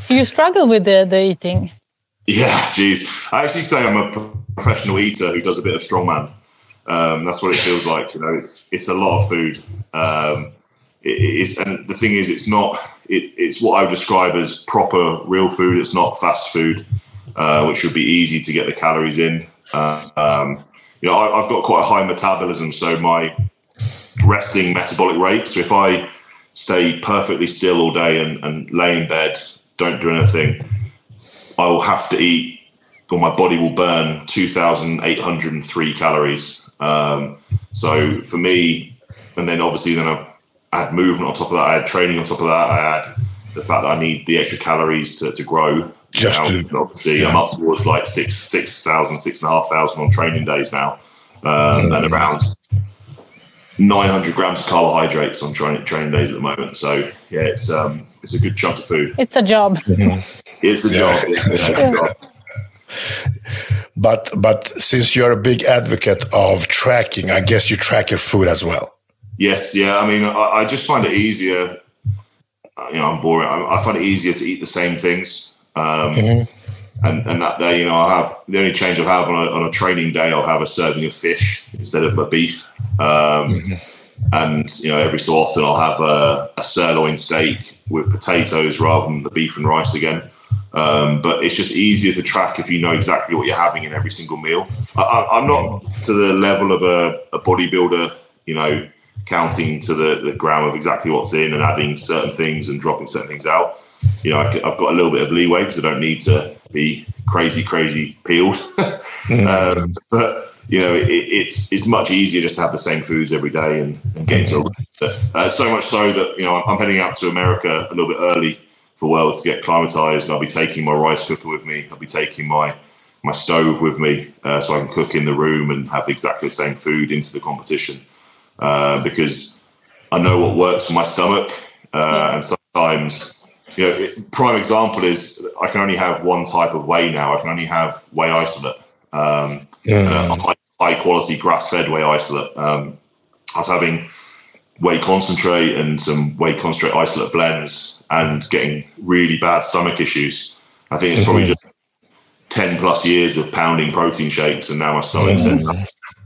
You struggle with the, the eating? Yeah, geez. I actually say I'm a professional eater who does a bit of strongman. Um, that's what it feels like. You know, it's it's a lot of food. Um, and the thing is, it's not. It, it's what I would describe as proper real food. It's not fast food, uh, which would be easy to get the calories in. Uh, um, you know, I, have got quite a high metabolism, so my resting metabolic rate. So if I stay perfectly still all day and, and lay in bed, don't do anything, I will have to eat, or my body will burn two thousand eight hundred and three calories. Um, So for me, and then obviously then I had movement on top of that. I had training on top of that. I had the fact that I need the extra calories to, to grow. Just now, to, obviously, yeah. I'm up towards like six, six thousand, six and a half thousand on training days now, um, mm. and around 900 grams of carbohydrates on training, training days at the moment. So yeah, it's um, it's a good chunk of food. It's a job. Mm-hmm. It's a yeah. job. <laughs> It's a job. But but since you're a big advocate of tracking, I guess you track your food as well. Yes, yeah. I mean, I, I just find it easier. Uh, you know, I'm boring. I, I, find it easier to eat the same things. Um, mm-hmm. And, and that day, you know, I have the only change I'll have on a, on a training day, I'll have a serving of fish instead of my beef. Um, mm-hmm. And, you know, every so often I'll have a, a, sirloin steak with potatoes rather than the beef and rice again. Um, but it's just easier to track if you know exactly what you're having in every single meal. I, am not to the level of a, a bodybuilder, you know, counting to the, the gram of exactly what's in and adding certain things and dropping certain things out. You know, I, have got a little bit of leeway because I don't need to be crazy, crazy peeled. <laughs> um, but you know, it, it's it's much easier just to have the same foods every day and, and get into it. Uh, so much so that you know I'm heading out to America a little bit early for World to get climatized, and I'll be taking my rice cooker with me. I'll be taking my my stove with me uh, so I can cook in the room and have exactly the same food into the competition uh, because I know what works for my stomach, uh, and sometimes you know, prime example is I can only have one type of whey now. I can only have whey isolate, um, yeah. uh, high, high, quality grass fed whey isolate. Um, I was having whey concentrate and some whey concentrate isolate blends and getting really bad stomach issues. I think it's probably mm-hmm. just 10 plus years of pounding protein shakes and now my stomach's mm-hmm.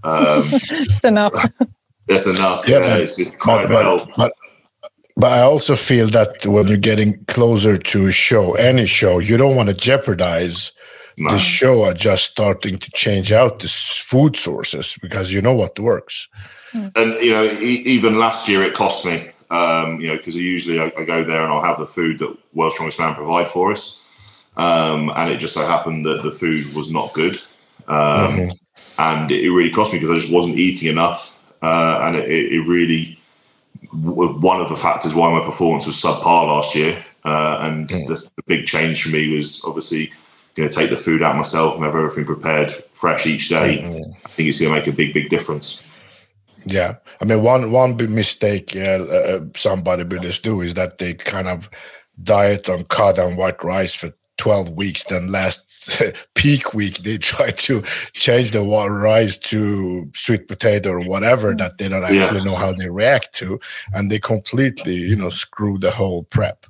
um, <laughs> it's enough. <laughs> That's enough. Yeah, yeah it's, it's but, but, but, but I also feel that when you're getting closer to a show, any show, you don't want to jeopardize no. the show are just starting to change out the food sources because you know what works. Hmm. And you know, e- even last year it cost me. Um, you know, because usually I, I, go there and I'll have the food that World's Strongest Man provide for us, um, and it just so happened that the food was not good, um, mm-hmm. and it, really cost me because I just wasn't eating enough, uh, and it, it really one of the factors why my performance was subpar last year. Uh, and mm. the, the, big change for me was obviously going to take the food out myself and have everything prepared fresh each day. Mm. I think it's going to make a big, big difference. Yeah, I mean, one one big mistake uh, uh, some bodybuilders do is that they kind of diet on cod and white rice for 12 weeks then last <laughs> peak week they try to change the rice to sweet potato or whatever that they don't actually yeah. know how they react to and they completely you know screw the whole prep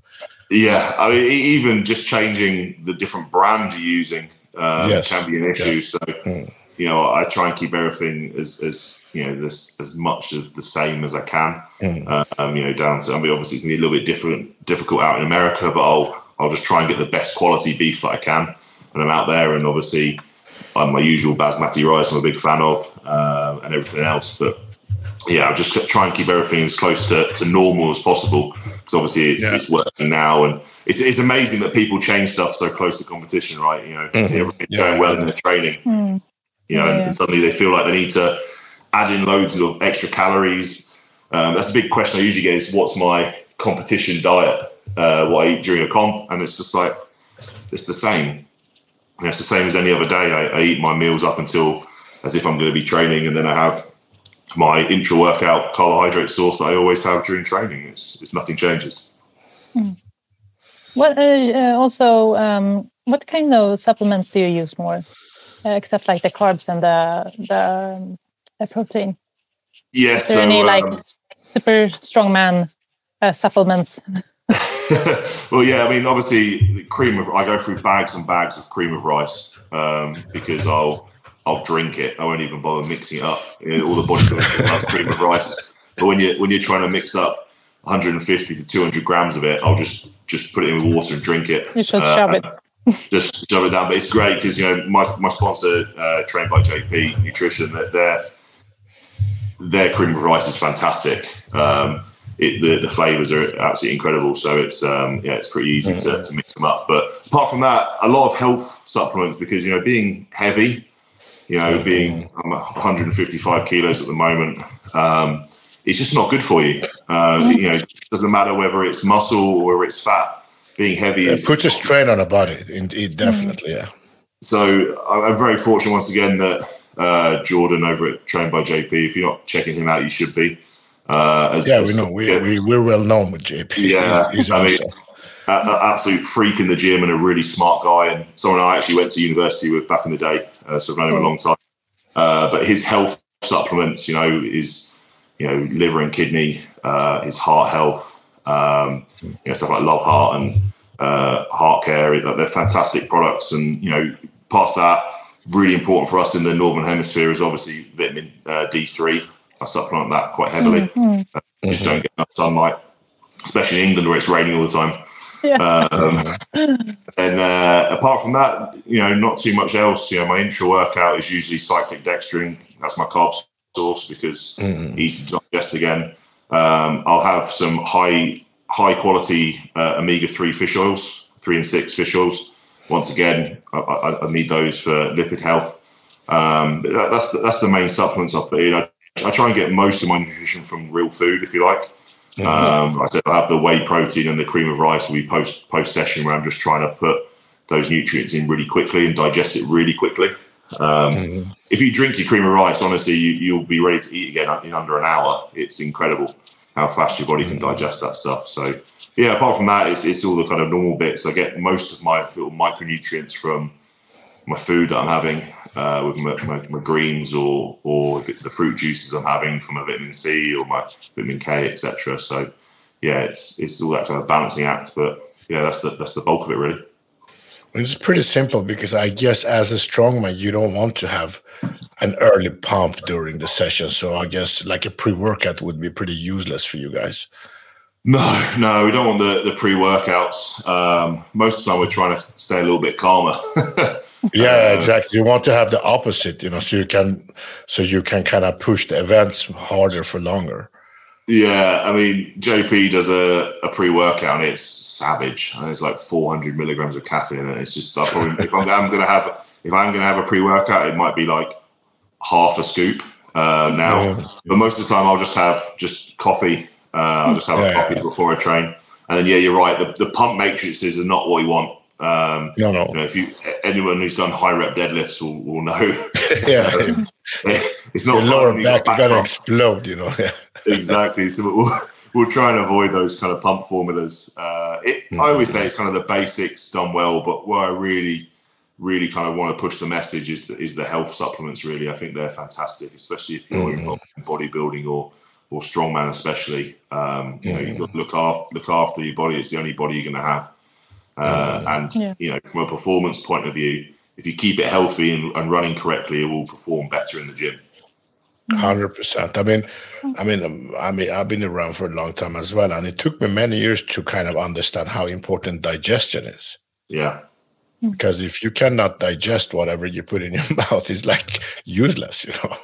yeah i mean even just changing the different brand you're using um, yes. can be an issue yeah. so mm. you know i try and keep everything as as you know this as much as the same as i can mm. um, you know down to i mean obviously it's going to be a little bit different difficult out in america but i'll I'll just try and get the best quality beef that I can when I'm out there. And obviously, I'm my usual basmati rice. I'm a big fan of, uh, and everything else. But yeah, I'll just try and keep everything as close to, to normal as possible because obviously it's, yeah. it's, working now, and it's, it's amazing that people change stuff so close to competition, right? You know, mm-hmm. everything's yeah. going well in their training. Mm. You know, yeah, and, and, suddenly they feel like they need to add in loads of extra calories. Um, that's a big question I usually get: is what's my competition diet? uh, what I eat during a comp, and it's just like it's the same. And it's the same as any other day. I, I eat my meals up until as if I'm going to be training, and then I have my intra workout carbohydrate source that I always have during training. It's, it's nothing changes. Hmm. What uh, uh, also? Um, what kind of supplements do you use more, uh, except like the carbs and the the, the protein? Yes. So, any like um, super strong man uh, supplements? <laughs> <laughs> well, yeah, I mean, obviously, cream of I go through bags and bags of cream of rice um, because I'll I'll drink it. I won't even bother mixing it up. You know, all the bodybuilders <laughs> love cream of rice, but when you when you're trying to mix up 150 to 200 grams of it, I'll just just put it in water and drink it. You just uh, shove it. <laughs> just shove it down. But it's great because you know my my sponsor, uh, trained by JP Nutrition, that their their cream of rice is fantastic. Um, it, the, the flavors are absolutely incredible. So it's um, yeah, it's pretty easy to, to mix them up. But apart from that, a lot of health supplements because you know being heavy, You know, being I'm 155 kilos at the moment. Um, it's just not good for you. Uh, you know, it doesn't matter whether it's muscle or it's fat. Being heavy it puts a strain on a body. It definitely, yeah. So I'm very fortunate once again that uh, Jordan over at Trained by JP. If you're not checking him out, you should be. Uh, as, yeah, as, we know. We, yeah. we, we're well known with JP. Yeah, he's, he's I awesome. mean, an absolute freak in the gym and a really smart guy, and someone I actually went to university with back in the day. Uh, so I've known him a long time. Uh, but his health supplements, you know, is you know liver and kidney, uh, his heart health, um, you know, stuff like Love Heart and uh, Heart Care. They're fantastic products, and you know, past that, really important for us in the northern hemisphere is obviously vitamin uh, D3. I supplement that quite heavily. Mm-hmm. Uh, just don't get enough sunlight, especially in England where it's raining all the time. Yeah. Um, <laughs> and uh, apart from that, you know, not too much else. You know, my intra workout is usually cyclic dextrin. That's my carb source because mm-hmm. easy to digest again. Um, I'll have some high high quality uh, omega three fish oils, three and six fish oils. Once again, I, I, I need those for lipid health. Um, that, that's the, that's the main supplements I put in. I, I try and get most of my nutrition from real food, if you like. Um, I said I have the whey protein and the cream of rice. We post post session where I'm just trying to put those nutrients in really quickly and digest it really quickly. Um, mm-hmm. If you drink your cream of rice, honestly, you, will be ready to eat again in under an hour. It's incredible how fast your body can mm-hmm. digest that stuff. So, yeah, apart from that, it's, it's all the kind of normal bits. I get most of my little micronutrients from my food that I'm having uh, with my, my, my, greens, or or if it's the fruit juices I'm having from a vitamin C or my vitamin K, etc. So yeah, it's it's all that kind of balancing act. But yeah, that's the that's the bulk of it really. It's pretty simple because I guess as a strongman, you don't want to have an early pump during the session. So I guess like a pre-workout would be pretty useless for you guys. No, no, we don't want the, the pre-workouts. Um, most of the time, we're trying to stay a little bit calmer. <laughs> yeah, exactly. You want to have the opposite, you know, so you can so you can kind of push the events harder for longer. Yeah, I mean, JP does a, a pre workout and it's savage. And it's like 400 milligrams of caffeine, and it's just probably, if I'm, I'm going to have if I'm going to have a pre workout, it might be like half a scoop uh, now. Yeah. But most of the time, I'll just have just coffee. Uh, I'll just have yeah, a coffee yeah. before I train. And then, yeah, you're right. The, the pump matrices are not what you want. Um, no, no. You know, if you anyone who's done high rep deadlifts will, will know. <laughs> yeah, <laughs> it's not Your lower back. You're gonna explode. You know. <laughs> exactly. So we'll, we'll try and avoid those kind of pump formulas. Uh, it, mm-hmm. I always say it's kind of the basics done well, but where I really, really kind of want to push the message is the, is the health supplements. Really, I think they're fantastic, especially if you're mm-hmm. involved in bodybuilding or or strongman, especially. Um, you know, you mm-hmm. look after look after your body. It's the only body you're going to have. Uh, and yeah. you know, from a performance point of view, if you keep it healthy and, and running correctly, it will perform better in the gym. Hundred percent. I mean, I mean, um, I mean, I've been around for a long time as well, and it took me many years to kind of understand how important digestion is. Yeah. Because if you cannot digest whatever you put in your <laughs> mouth, it's like useless, you know.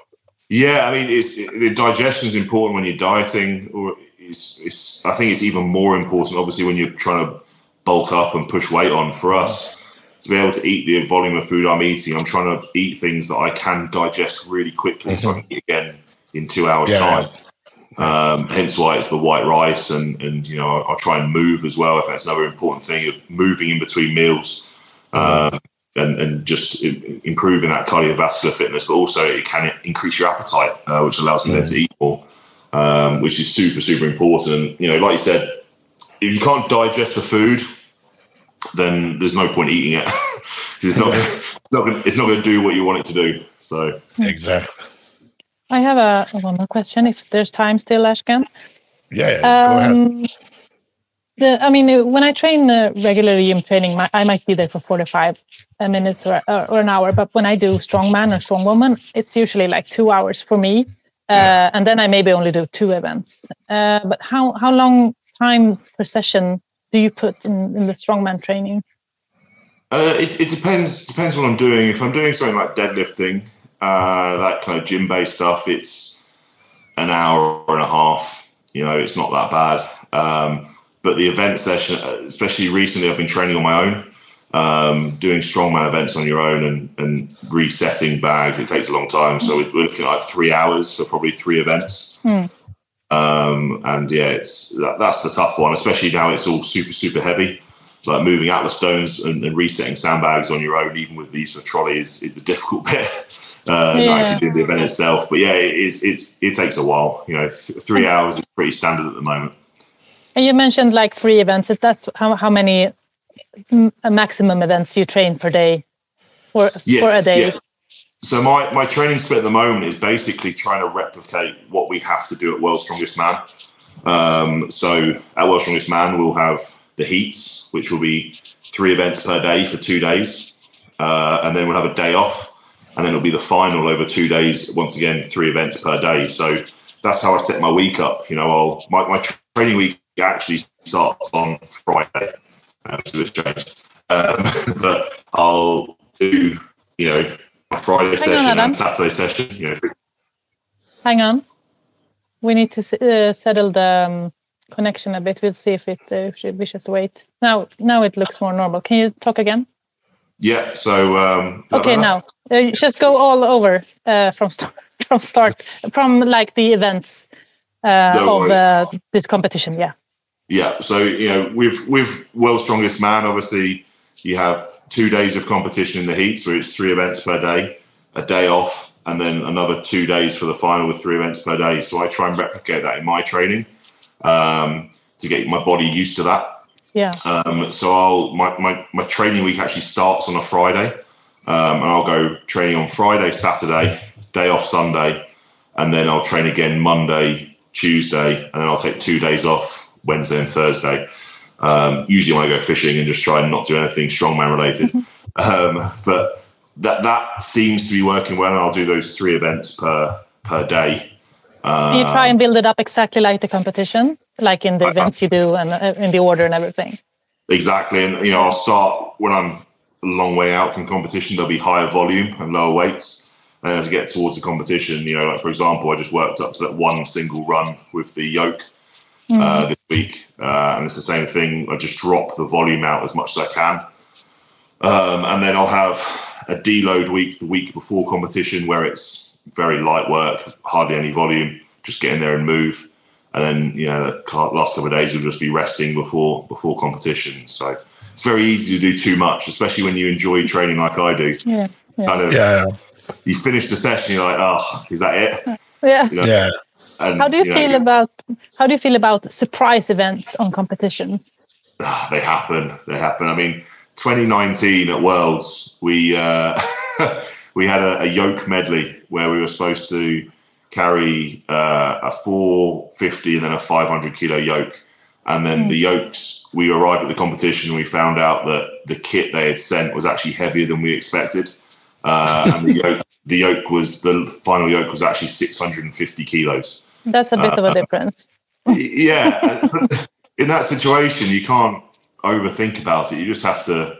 Yeah, I mean, it's it, the digestion is important when you're dieting, or it's, it's. I think it's even more important, obviously, when you're trying to bulk up and push weight on. For us, to be able to eat the volume of food I'm eating, I'm trying to eat things that I can digest really quickly, so I can eat again in two hours' yeah. time. Um, hence why it's the white rice, and and you know I'll, I'll, try and move as well. If that's another important thing of moving in between meals. Uh, and, and just improving that cardiovascular fitness, but also it can increase your appetite, uh, which allows me then to eat more, um, which is super, super important. And, you know, like you said, if you can't digest the food, then there's no point eating it <laughs> it's not it's not gonna, it's not going to do what you want it to do. So exactly. I have a, one more question, if there's time still, Ashkan. Yeah, yeah um, go ahead. Um, the, I mean, when I train uh, regularly gym training, my, I might be there for 45 uh, minutes or, or, or, an hour. But when I do strongman or strongwoman, it's usually like two hours for me. Uh, and then I maybe only do two events. Uh, but how, how long time per session do you put in, in the strongman training? Uh, it, it depends depends what I'm doing. If I'm doing something like deadlifting, uh, that kind of gym based stuff, it's an hour and a half. You know, it's not that bad. Um, but the event session, especially recently, I've been training on my own. Um, doing strongman events on your own and, and resetting bags, it takes a long time. So we're looking at like three hours, so probably three events. Hmm. Um, and yeah, it's that, that's the tough one, especially now it's all super super heavy. Like moving atlas stones and, and resetting sandbags on your own, even with the use of trolley, is, is the <laughs> difficult bit. Uh, Yeah. Not actually doing the event itself, but yeah, it is. It's it takes a while. You know, th- three hours is pretty standard at the moment. And you mentioned like three events. Is that's how how many m- maximum events you train per day, or for a day? yes. So my, my training split at the moment is basically trying to replicate what we have to do at World's Strongest Man. Um, so at World's Strongest Man, we'll have the heats, which will be three events per day for two days, uh, and then we'll have a day off, and then it'll be the final over two days. Once again, three events per day. So that's how I set my week up. You know, I'll, my my training week actually starts on Friday. Uh, strange, um, <laughs> but I'll do you know Friday Hang session Adam. and Saturday session. You know, Hang on. We need to uh, settle the um, connection a bit. We'll see if it uh, should we just wait. Now, now it looks more normal. Can you talk again? yeah. So um, Okay, now uh, just go all over uh, from start. <laughs> From start, from like the events uh, of uh, this competition. Yeah. Yeah, so you know, with with World's Strongest Man, obviously you have two days of competition in the heats, where it's three events per day, a day off, and then another two days for the final with three events per day. So I try and replicate that in my training um, to get my body used to that. Yeah. Um, so I'll my, my my training week actually starts on a Friday, um, and I'll go training on Friday, Saturday, day off Sunday, and then I'll train again Monday, Tuesday, and then I'll take two days off Wednesday and Thursday. Um, usually when I go fishing and just try and not do anything strongman related, <laughs> um, but that that seems to be working well, and I'll do those three events per per day. And you try and build it up exactly like the competition, like in the events you do and uh, in the order and everything. Exactly, and you know, I'll start when I'm a long way out from competition. There'll be higher volume and lower weights, and as I get towards the competition, you know, like for example, I just worked up to that one single run with the yoke uh, this week, uh, and it's the same thing. I just drop the volume out as much as I can, um, and then I'll have a deload week the week before competition where it's very light work, hardly any volume, just get in there and move and then you know the last couple of days you'll just be resting before before competition. So it's very easy to do too much, especially when you enjoy training like I do. Yeah. Yeah. Kind of, Yeah, you finish the session, you're like, oh, is that it? Yeah. You know, yeah. And, How do you know, feel about how do you feel about surprise events on competition? Ah, they happen. They happen. I mean, 2019 at Worlds, we uh, <laughs> we had a, a yoke medley where we were supposed to carry uh, a 450 and then a 500 kilo yoke, and then the yokes. We arrived at the competition and we found out that the kit they had sent was actually heavier than we expected, uh, and the <laughs> yoke the yoke was the final yoke was actually 650 kilos. That's a bit of a difference. <laughs> yeah in that situation you can't overthink about it you just have to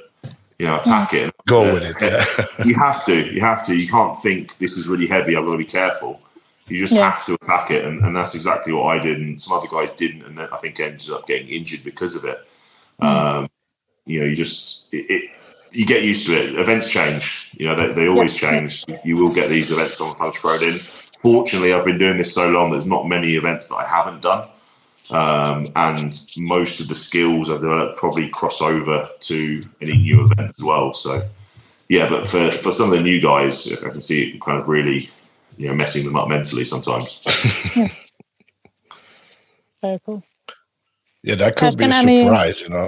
you know attack it Go with it. Yeah. <laughs> you have to you have to you can't think this is really heavy i've got to be careful you just Yeah. have to attack it and, and that's exactly what i did and some other guys didn't and then i think ended up getting injured because of it um, you know you just it, it you get used to it events change you know they, they always Yeah. change you will get these events sometimes thrown in fortunately i've been doing this so long there's not many events that i haven't done um, and most of the skills I've developed probably cross over to any new event as well. So, yeah, but for, for some of the new guys, I can see it kind of really, you know, messing them up mentally sometimes. <laughs> Very cool. Yeah, that could be a Can I- surprise, you know.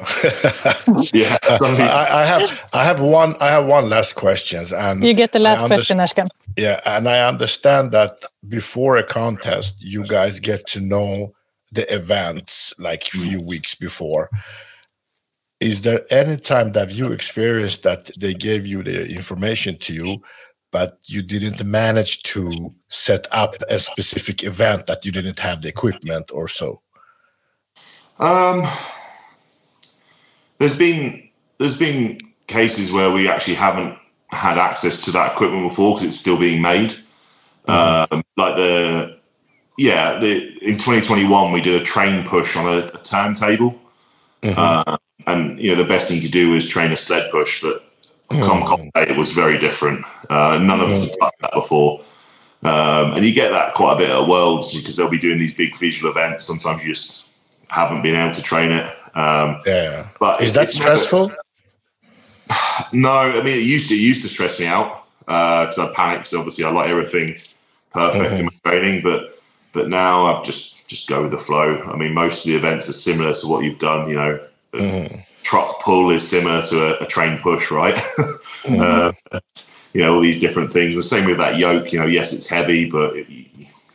<laughs> yeah, <laughs> I, I have I have one I have one last questions and You get the last I question, Ashkan. Yeah, and I understand that before a contest, you guys get to know the events like a few weeks before. Is there any time that you experienced that they gave you the information to you, but you didn't manage to set up a specific event that you didn't have the equipment or so? Um, there's been there's been cases where we actually haven't had access to that equipment before because it's still being made. Um, like the yeah, the in 2021 we did a train push on a, a turntable, um, and you know the best thing you could do is train a sled push. But come mm. it was very different. Uh, none of us had done that before. Um, and you get that quite a bit at Worlds because they'll be doing these big visual events. Sometimes you just haven't been able to train it. Um, yeah, but is that stressful? <sighs> No, I mean it used to it used to stress me out because uh, I panicked. So obviously, I like everything perfect mm-hmm. in my training, but but now I've just just go with the flow. I mean, most of the events are similar to what you've done. You know, mm-hmm. truck pull is similar to a, a train push, right? <laughs> mm-hmm. uh, you know, all these different things. The same with that yoke. You know, yes, it's heavy, but it,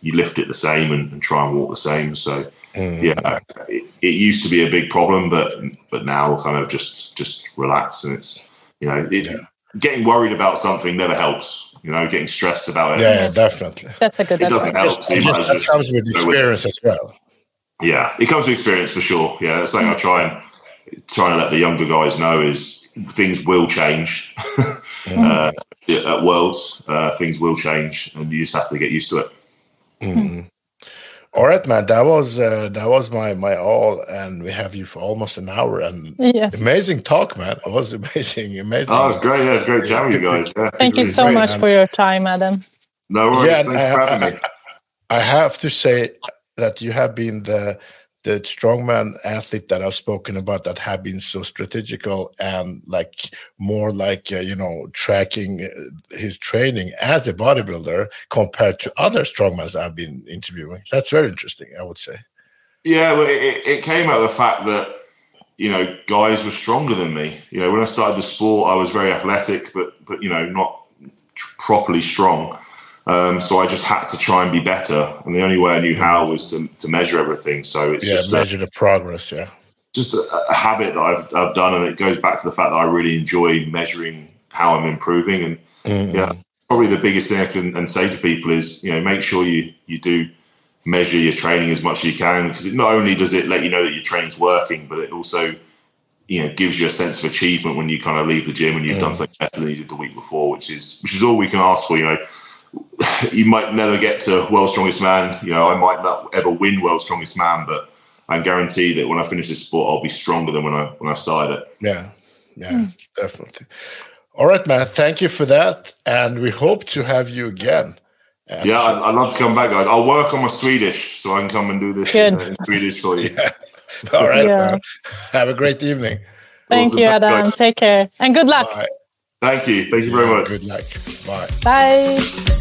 you lift it the same and, and, try and walk the same. So mm. yeah, it, it, used to be a big problem, but but now kind of just just relax and it's you know it, yeah. getting worried about something never helps. You know, getting stressed about it. Yeah, definitely. That's a good. It doesn't help. So it comes with experience as well. Yeah, it comes with experience for sure. Yeah, that's something I try and try and let the younger guys know is things will change. <laughs> uh, at Worlds, uh, things will change, and you just have to get used to it. Mm. All right, man. That was uh, that was my my all, and we have you for almost an hour. And yeah. amazing talk, man. It was <laughs> amazing, amazing. Oh, it's great. Yeah, it's great chatting with you guys. Yeah, Thank you so great, much man. for your time, Adam. No worries. Yeah, Thanks I, for having I, me. I have to say that you have been the the strongman athlete that I've spoken about that have been so strategical and like more like uh, you know tracking uh, his training as a bodybuilder compared to other strongmans I've been interviewing. That's very interesting, I would say. Yeah, well, it, it came out of the fact that you know guys were stronger than me. You know, when I started the sport, I was very athletic, but but you know not properly strong. Um, so I just had to try and be better, and the only way I knew how was to, to measure everything. So it's yeah, just measure a, the progress. Yeah, just a, a, habit that I've I've done, and it goes back to the fact that I really enjoy measuring how I'm improving. And mm-hmm. yeah, probably the biggest thing I can and say to people is you know make sure you you do measure your training as much as you can because it not only does it let you know that your training's working, but it also you know gives you a sense of achievement when you kind of leave the gym and you've mm. done something better than you did the week before, which is which is all we can ask for. You know you might never get to world's strongest man. You know, I might not ever win world's strongest man, but I guarantee that when I finish this sport, I'll be stronger than when I when I started it. Yeah, yeah, mm. definitely. All right, man. Thank you for that, and we hope to have you again. Yeah, I'd, I'd, love to come back, guys. I'll work on my Swedish so I can come and do this in, in Swedish for you. Yeah. <laughs> All right, yeah. man. Have a great evening. Thank awesome. you, Adam. Guys. Take care and good luck. Bye. Thank you. Thank you very much. Good luck. Bye. Bye.